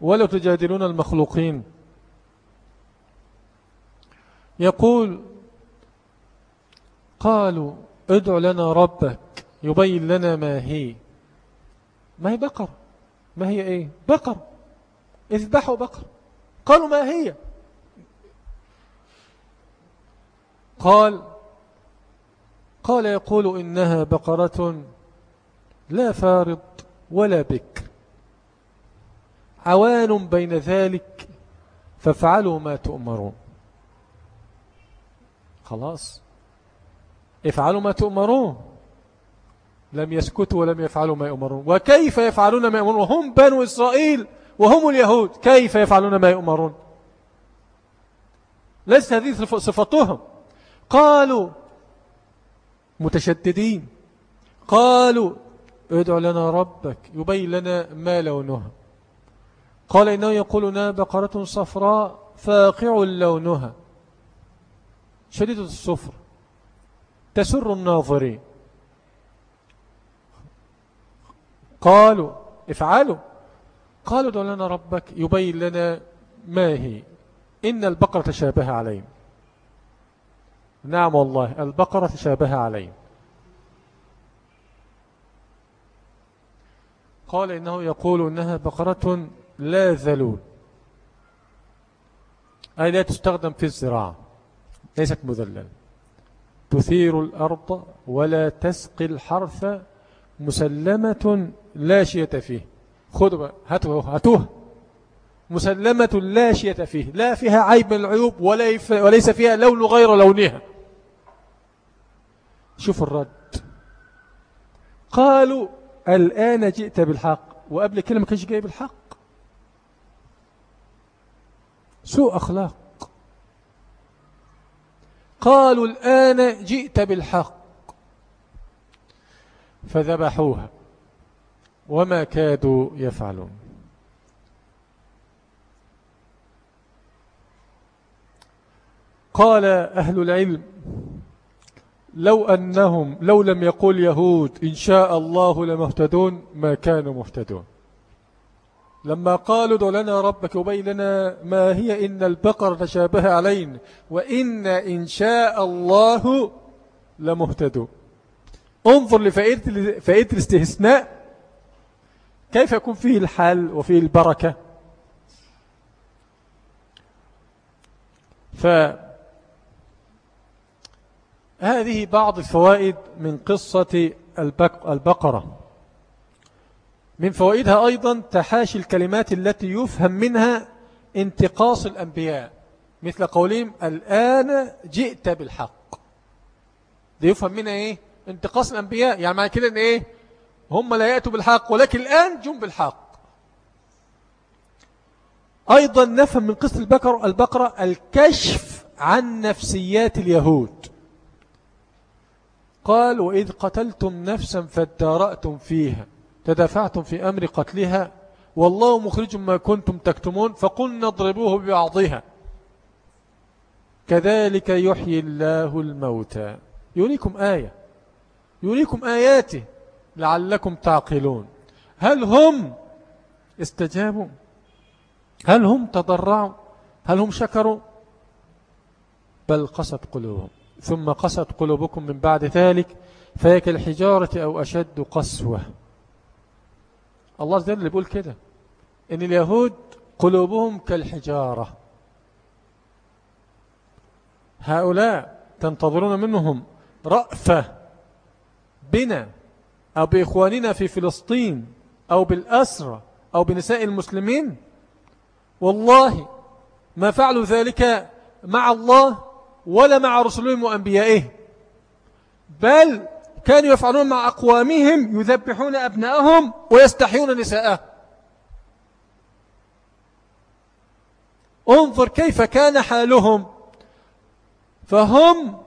ولا تجادلون المخلوقين. يقول قالوا ادع لنا ربك يبين لنا ما هي. ما هي بقر؟ ما هي إيه؟ بقر. إذبحوا بقر. قالوا ما هي؟ قال قال يقول إنها بقرة لا فارض ولا بكر. عوان بين ذلك فافعلوا ما تؤمرون. خلاص. افعلوا ما تؤمرون. لم يسكتوا ولم يفعلوا ما يؤمرون. وكيف يفعلون ما يؤمرون؟ وهم بنو إسرائيل وهم اليهود. كيف يفعلون ما يؤمرون؟ ليس هذه صفتهم. قالوا متشددين. قالوا ادع لنا ربك يبين لنا ما لونها. قال إنه يقولنا بقرة صفراء فاقع لونها. شديدة الصفر تسر الناظرين. قالوا افعلوا. قالوا ادع لنا ربك يبين لنا ما هي. إن البقرة تشابه عليهم. نعم والله البقرة تشابه عليه قال إنه يقول إنها بقرة لا ذلول. أي لا تستخدم في الزراعة. ليست مذللة تثير الأرض ولا تسقي الحرث مسلمة لا شية فيه. خذوا هاتوه هاتوه. مسلمة لا شية فيه. لا فيها عيب من العيوب وليس فيها لون غير لونها. شوف الرد. قالوا الآن جئت بالحق. وقبل كده ما كانش جاي بالحق. سوء أخلاق. قالوا الآن جئت بالحق. فذبحوها. وما كادوا يفعلون. قال أهل العلم لو أنهم لو لم يقول يهود إن شاء الله لمهتدون ما كانوا مهتدون. لما قالوا دو لنا ربك وبين لنا ما هي إن البقر تشابه علينا وإن إن شاء الله لمهتدون انظر لفائدة الاستثناء كيف يكون فيه الحال وفيه البركة؟ فهذه بعض الفوائد من قصة البقرة. من فوائدها أيضا تحاشي الكلمات التي يفهم منها انتقاص الأنبياء مثل قولهم الآن جئت بالحق. ده يفهم منها إيه؟ انتقاص الأنبياء. يعني معنى كده إن إيه؟ هم لا يأتوا بالحق ولكن الآن جم بالحق. أيضا نفهم من قصة البقرة, البقرة الكشف عن نفسيات اليهود. قال وإذ قتلتم نفسا فادارأتم فيها. تدافعتم في أمر قتلها والله مخرج ما كنتم تكتمون فقلنا اضربوه ببعضها. كذلك يحيي الله الموتى. يريكم آية. يريكم آياته لعلكم تعقلون. هل هم استجابوا؟ هل هم تضرعوا؟ هل هم شكروا؟ بل قست قلوبهم. ثم قست قلوبكم من بعد ذلك فهي كالحجارة أو أشد قسوة. الله عز وجل بيقول كده إن اليهود قلوبهم كالحجارة. هؤلاء تنتظرون منهم رأفة بنا أو بإخواننا في فلسطين أو بالأسرة أو بنساء المسلمين. والله ما فعلوا ذلك مع الله ولا مع رسلهم وأنبيائه. بل كانوا يفعلون مع أقوامهم يذبحون أبنائهم ويستحيون نساءهم انظر كيف كان حالهم. فهم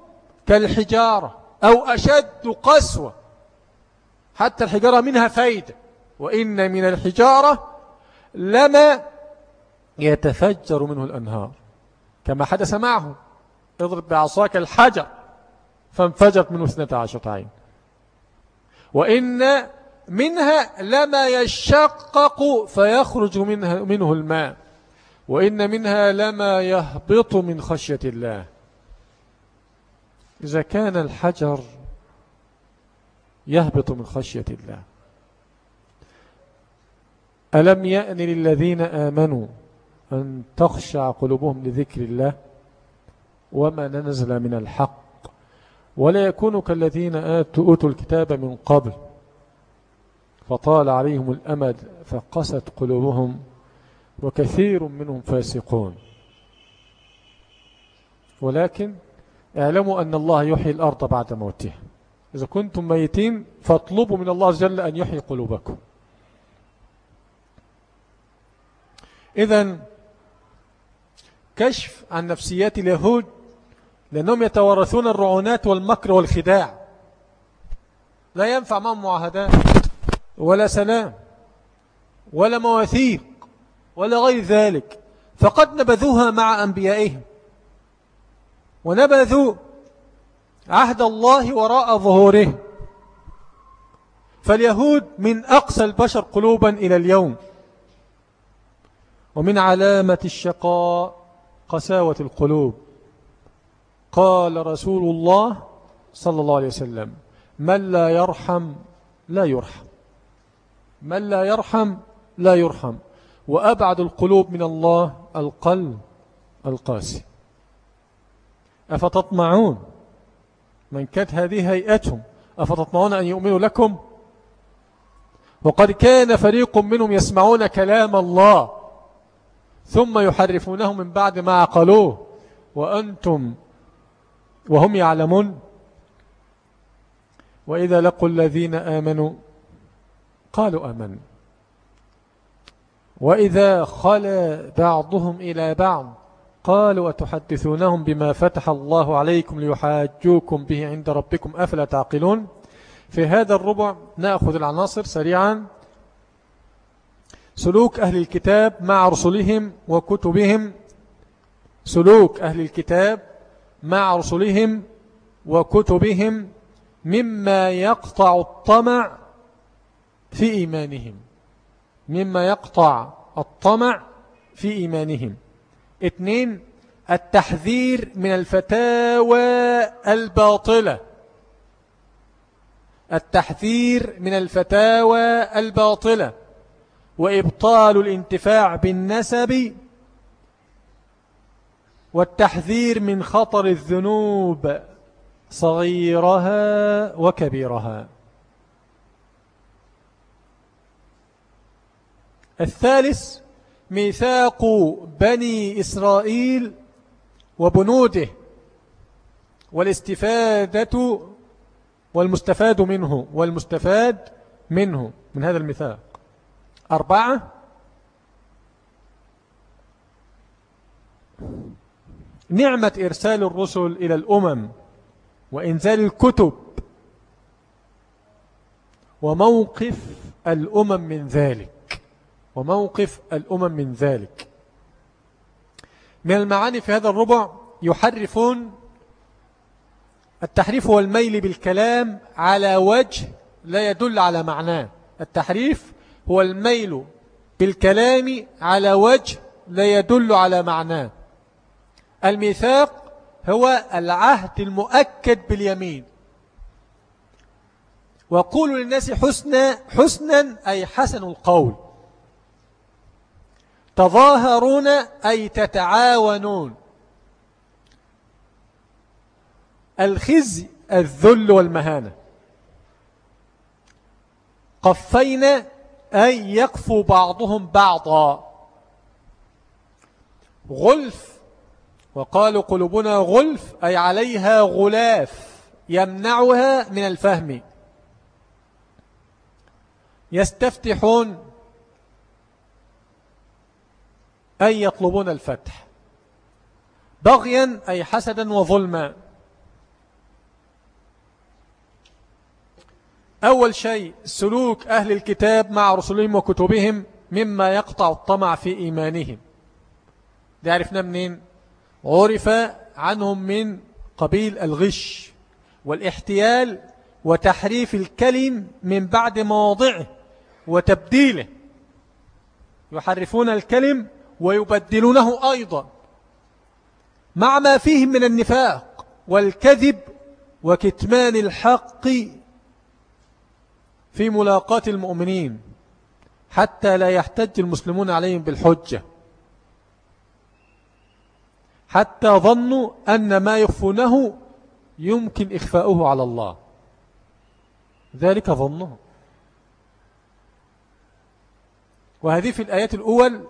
كالحجارة أو أشد قسوة. حتى الحجارة منها فايدة. وإن من الحجارة لما يتفجر منه الأنهار. كما حدث معه. اضرب بعصاك الحجر فانفجرت منه اثنتا عشرة عين. وإن منها لما يشقق فيخرج منها منه الماء. وإن منها لما يهبط من خشية الله. إذا كان الحجر يهبط من خشية الله. ألم يأن للذين آمنوا أن تخشع قلوبهم لذكر الله وما ننزل من الحق؟ ولا يكونوا كالذين أوتوا الكتاب من قبل فطال عليهم الأمد فقست قلوبهم وكثير منهم فاسقون. ولكن اعلموا أن الله يحيي الأرض بعد موتها إذا كنتم ميتين فاطلبوا من الله جل أن يحيي قلوبكم. إذا كشف عن نفسيات اليهود لأنهم يتورثون الرعونات والمكر والخداع. لا ينفع معهم معاهدات ولا سلام ولا مواثيق ولا غير ذلك. فقد نبذوها مع أنبيائهم. ونبذوا عهد الله وراء ظهوره فاليهود من أقسى البشر قلوبا إلى اليوم. ومن علامة الشقاء قساوة القلوب. قال رسول الله صلى الله عليه وسلم من لا يرحم لا يرحم من لا يرحم لا يرحم وأبعد القلوب من الله القلب القاسي. أفتطمعون؟ من كانت هذه هيئتهم أفتطمعون أن يؤمنوا لكم؟ وقد كان فريق منهم يسمعون كلام الله ثم يحرفونه من بعد ما عقلوه وأنتم وهم يعلمون. وإذا لقوا الذين آمنوا قالوا آمنوا وإذا خلى بعضهم إلى بعض قالوا وتحدثونهم بما فتح الله عليكم ليحاجوكم به عند ربكم أفلا تعقلون؟ في هذا الربع نأخذ العناصر سريعا. سلوك أهل الكتاب مع رسلهم وكتبهم. سلوك أهل الكتاب مع رسلهم وكتبهم مما يقطع الطمع في إيمانهم. مما يقطع الطمع في إيمانهم. اثنين التحذير من الفتاوى الباطلة. التحذير من الفتاوى الباطلة. وإبطال الانتفاع بالنسب والتحذير من خطر الذنوب صغيرها وكبيرها. الثالث ميثاق بني إسرائيل وبنوده والاستفادة والمستفاد منه والمستفاد منه من هذا الميثاق. أربعة نعمة إرسال الرسل إلى الأمم وإنزال الكتب وموقف الأمم من ذلك وموقف الأمم من ذلك. من المعاني في هذا الربع يحرفون التحريف هو الميل بالكلام على وجه لا يدل على معناه. التحريف هو الميل بالكلام على وجه لا يدل على معناه. الميثاق هو العهد المؤكد باليمين. وقولوا للناس حسنا حسنا أي حسن القول. تظاهرون أي تتعاونون. الخزي الذل والمهانة. قفينا أي يقفوا بعضهم بعضا. غلف وقالوا قلوبنا غلف أي عليها غلاف يمنعها من الفهم. يستفتحون أي يطلبون الفتح. بغيا أي حسدا وظلما. أول شيء سلوك أهل الكتاب مع رسلهم وكتبهم مما يقطع الطمع في إيمانهم. دي عرفنا منين؟ عرف عنهم من قبيل الغش والاحتيال وتحريف الكلم من بعد مواضعه وتبديله. يحرفون الكلم ويبدلونه أيضا. مع ما فيه من النفاق والكذب وكتمان الحق في ملاقاة المؤمنين حتى لا يحتج المسلمون عليهم بالحجة. حتى ظنوا أن ما يخفونه يمكن إخفاؤه على الله. ذلك ظنه وهذه في الآيات الأول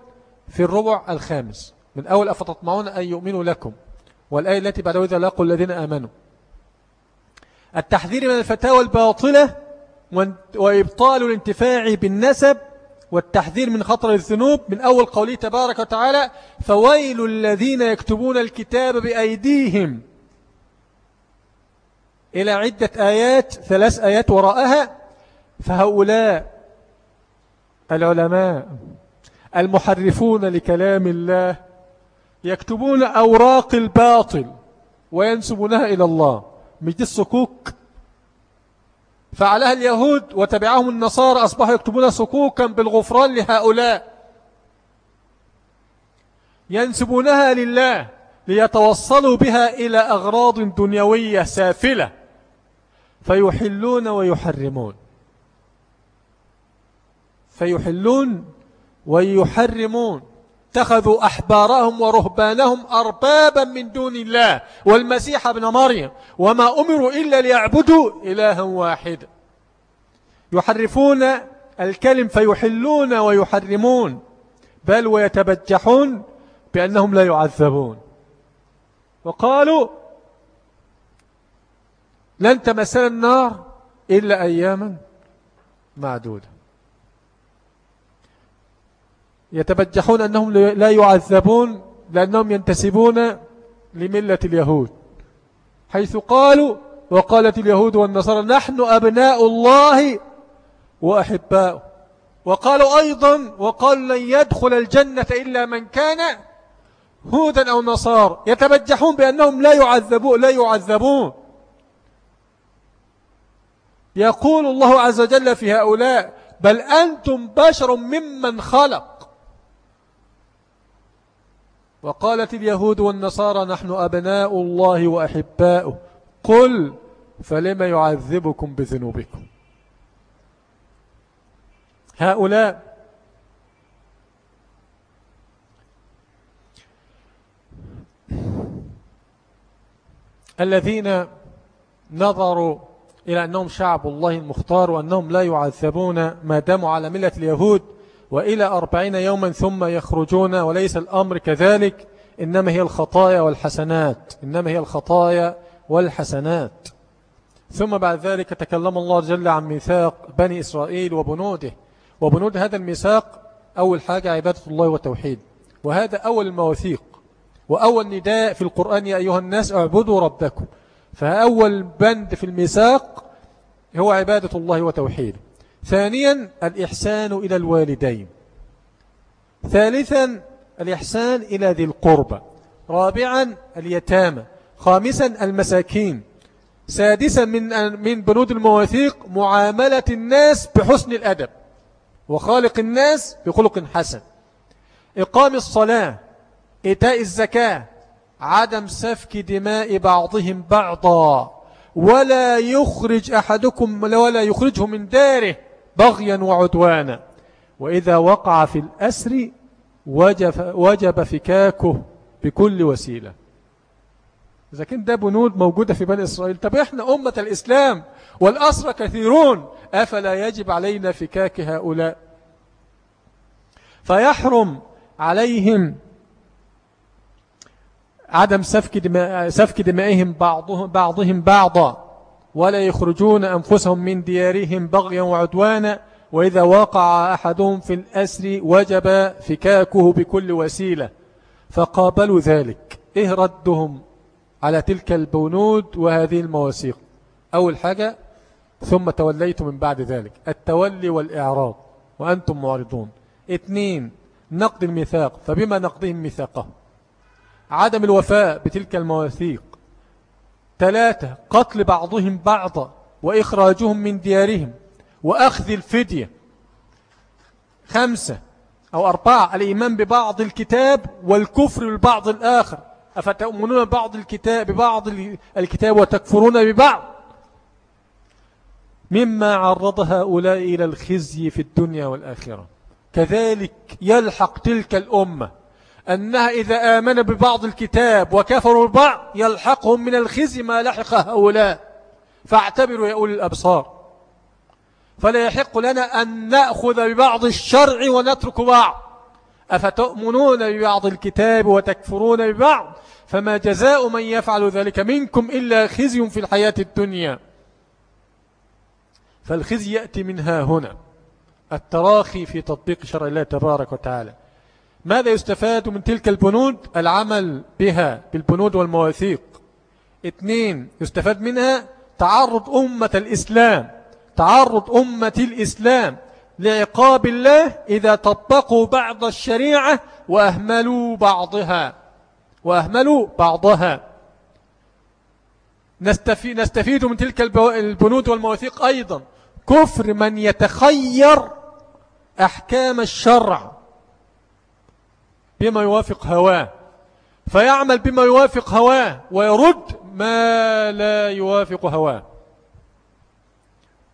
في الربع الخامس. من أول أفتطمعون أن يؤمنوا لكم. والآية التي بعد إذا لاقوا الذين آمنوا. التحذير من الفتاوى الباطلة وإبطال الانتفاع بالنسب والتحذير من خطر الذنوب من أول قوله تبارك وتعالى فويل الذين يكتبون الكتاب بأيديهم. إلى عدة آيات ثلاث آيات وراءها فهؤلاء العلماء المحرفون لكلام الله يكتبون أوراق الباطل وينسبونها إلى الله. مش دي الصكوك فعلها اليهود وتبعهم النصارى أصبحوا يكتبون صكوكا بالغفران لهؤلاء. ينسبونها لله ليتوصلوا بها إلى أغراض دنيوية سافلة فيحلون ويحرمون. فيحلون ويحرمون. اتخذوا أحبارهم ورهبانهم أربابا من دون الله والمسيح ابن مريم وما أمروا إلا ليعبدوا إلها واحدا يحرفون الكلم فيحلون ويحرمون بل ويتبجحون بأنهم لا يعذبون. وقالوا لن تمسنا النار إلا أياما معدودة. يتبجحون أنهم لا يعذبون لأنهم ينتسبون لملة اليهود. حيث قالوا وقالت اليهود والنصارى نحن أبناء الله وأحباؤه. وقالوا أيضا وقال لن يدخل الجنة إلا من كان هودا أو نصار يتبجحون بأنهم لا يعذبون لا يعذبون. يقول الله عز وجل في هؤلاء بل أنتم بشر ممن خلق. وقالت اليهود والنصارى نحن أبناء الله وأحباؤه. قل فلما يعذبكم بذنوبكم. هؤلاء الذين نظروا إلى أنهم شعب الله المختار وأنهم لا يعذبون ما داموا على ملة اليهود وإلى أربعين يوما ثم يخرجون وليس الأمر كذلك إنما هي الخطايا والحسنات إنما هي الخطايا والحسنات. ثم بعد ذلك تكلم الله جل عن ميثاق بني إسرائيل وبنوده وبنود هذا الميثاق أول حاجة عبادة الله والتوحيد. وهذا أول المواثيق وأول نداء في القرآن يا أيها الناس اعبدوا ربكم. فأول بند في الميثاق هو عبادة الله وتوحيده. ثانيا الإحسان إلى الوالدين. ثالثا الإحسان إلى ذي القربى. رابعا اليتامى. خامسا المساكين. سادسا من من بنود المواثيق معاملة الناس بحسن الأدب وخالق الناس بخلق حسن. إقام الصلاة إيتاء الزكاة عدم سفك دماء بعضهم بعضا. ولا يخرج أحدكم ولا يخرجه من داره. بغيا وعدوانا. وإذا وقع في الأسر وجب, وجب فكاكه بكل وسيلة. إذا كان ده بنود موجودة في بني إسرائيل طب إحنا أمة الإسلام والأسرى كثيرون أفلا يجب علينا فكاك هؤلاء؟ فيحرم عليهم عدم سفك, دماء سفك دمائهم بعضهم, بعضهم بعضا. ولا يخرجون أنفسهم من ديارهم بغيا وعدوانا وإذا وقع أحدهم في الأسر وجب فكاكه بكل وسيلة. فقابلوا ذلك. إيه ردهم على تلك البنود وهذه المواثيق أول حاجة ثم توليت من بعد ذلك. التولي والإعراض. وأنتم معرضون. اثنين نقد الميثاق. فبما نقضهم ميثاقه؟ عدم الوفاء بتلك المواثيق. ثلاثة قتل بعضهم بعضا وإخراجهم من ديارهم وأخذ الفدية. خمسة أو أربعة الإيمان ببعض الكتاب والكفر ببعض الآخر. أفتؤمنون بعض الكتاب ببعض الكتاب وتكفرون ببعض؟ مما عرض هؤلاء إلى الخزي في الدنيا والآخرة. كذلك يلحق تلك الأمة أنها إذا آمن ببعض الكتاب وكفروا البعض يلحقهم من الخزي ما لحق هؤلاء. فاعتبروا يا أولي الأبصار. فلا يحق لنا أن نأخذ ببعض الشرع ونترك بعض. أفتؤمنون ببعض الكتاب وتكفرون ببعض؟ فما جزاء من يفعل ذلك منكم إلا خزي في الحياة الدنيا. فالخزي يأتي منها هنا. التراخي في تطبيق شرع الله تبارك وتعالى. ماذا يستفاد من تلك البنود؟ العمل بها بالبنود والمواثيق. اثنين يستفاد منها تعرض أمة الإسلام. تعرض أمة الإسلام لعقاب الله إذا طبقوا بعض الشريعة وأهملوا بعضها. وأهملوا بعضها. نستفيد من تلك البنود والمواثيق أيضا. كفر من يتخير أحكام الشرع. بما يوافق هواه. فيعمل بما يوافق هواه ويرد ما لا يوافق هواه.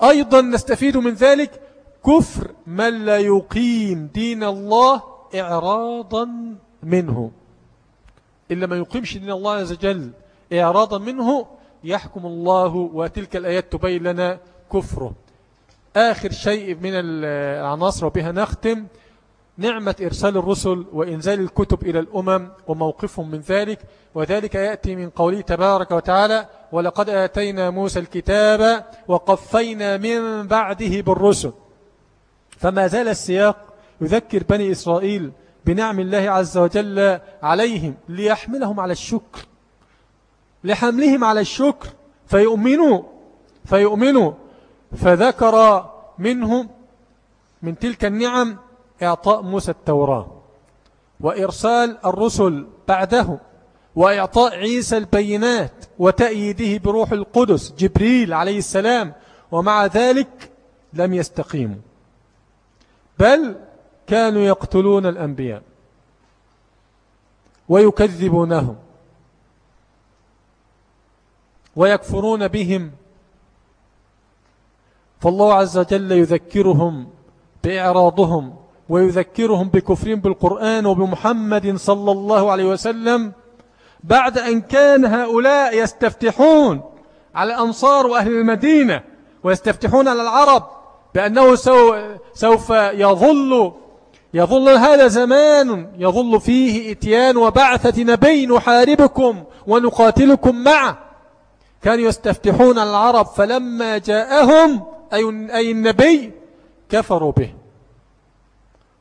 أيضا نستفيد من ذلك كفر من لا يقيم دين الله إعراضا منه. إلا ما يقيمش دين الله عز وجل إعراضا منه يحكم الله وتلك الآيات تبين لنا كفره. آخر شيء من العناصر وبها نختم. نعمة إرسال الرسل وإنزال الكتب إلى الأمم وموقفهم من ذلك وذلك يأتي من قوله تبارك وتعالى ولقد آتينا موسى الكتاب وقفينا من بعده بالرسل. فما زال السياق يذكر بني إسرائيل بنعم الله عز وجل عليهم ليحملهم على الشكر لحملهم على الشكر فيؤمنوا فيؤمنوا. فذكر منهم من تلك النعم إعطاء موسى التوراة وإرسال الرسل بعده وإعطاء عيسى البينات وتأييده بروح القدس جبريل عليه السلام ومع ذلك لم يستقيموا. بل كانوا يقتلون الأنبياء ويكذبونهم ويكفرون بهم. فالله عز وجل يذكرهم بإعراضهم ويذكرهم بكفرهم بالقرآن وبمحمد صلى الله عليه وسلم بعد أن كان هؤلاء يستفتحون على الأنصار وأهل المدينة ويستفتحون على العرب بأنه سوف يظل يظل هذا زمان يظل فيه إتيان وبعثة نبي نحاربكم ونقاتلكم معه. كانوا يستفتحون العرب فلما جاءهم أي النبي كفروا به.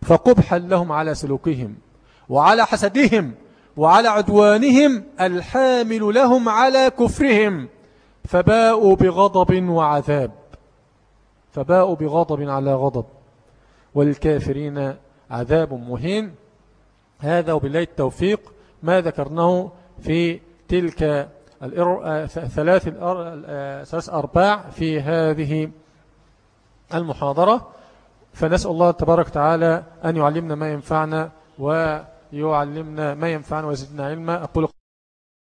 فقبحا لهم على سلوكهم وعلى حسدهم وعلى عدوانهم الحامل لهم على كفرهم. فباءوا بغضب وعذاب. فباءوا بغضب على غضب. والكافرين عذاب مهين. هذا وبالله التوفيق ما ذكرناه في تلك ثلاث أرباع في هذه المحاضرة. فنسأل الله تبارك وتعالى أن يعلمنا ما ينفعنا ويعلمنا ما ينفعنا ويزدنا علما. أقول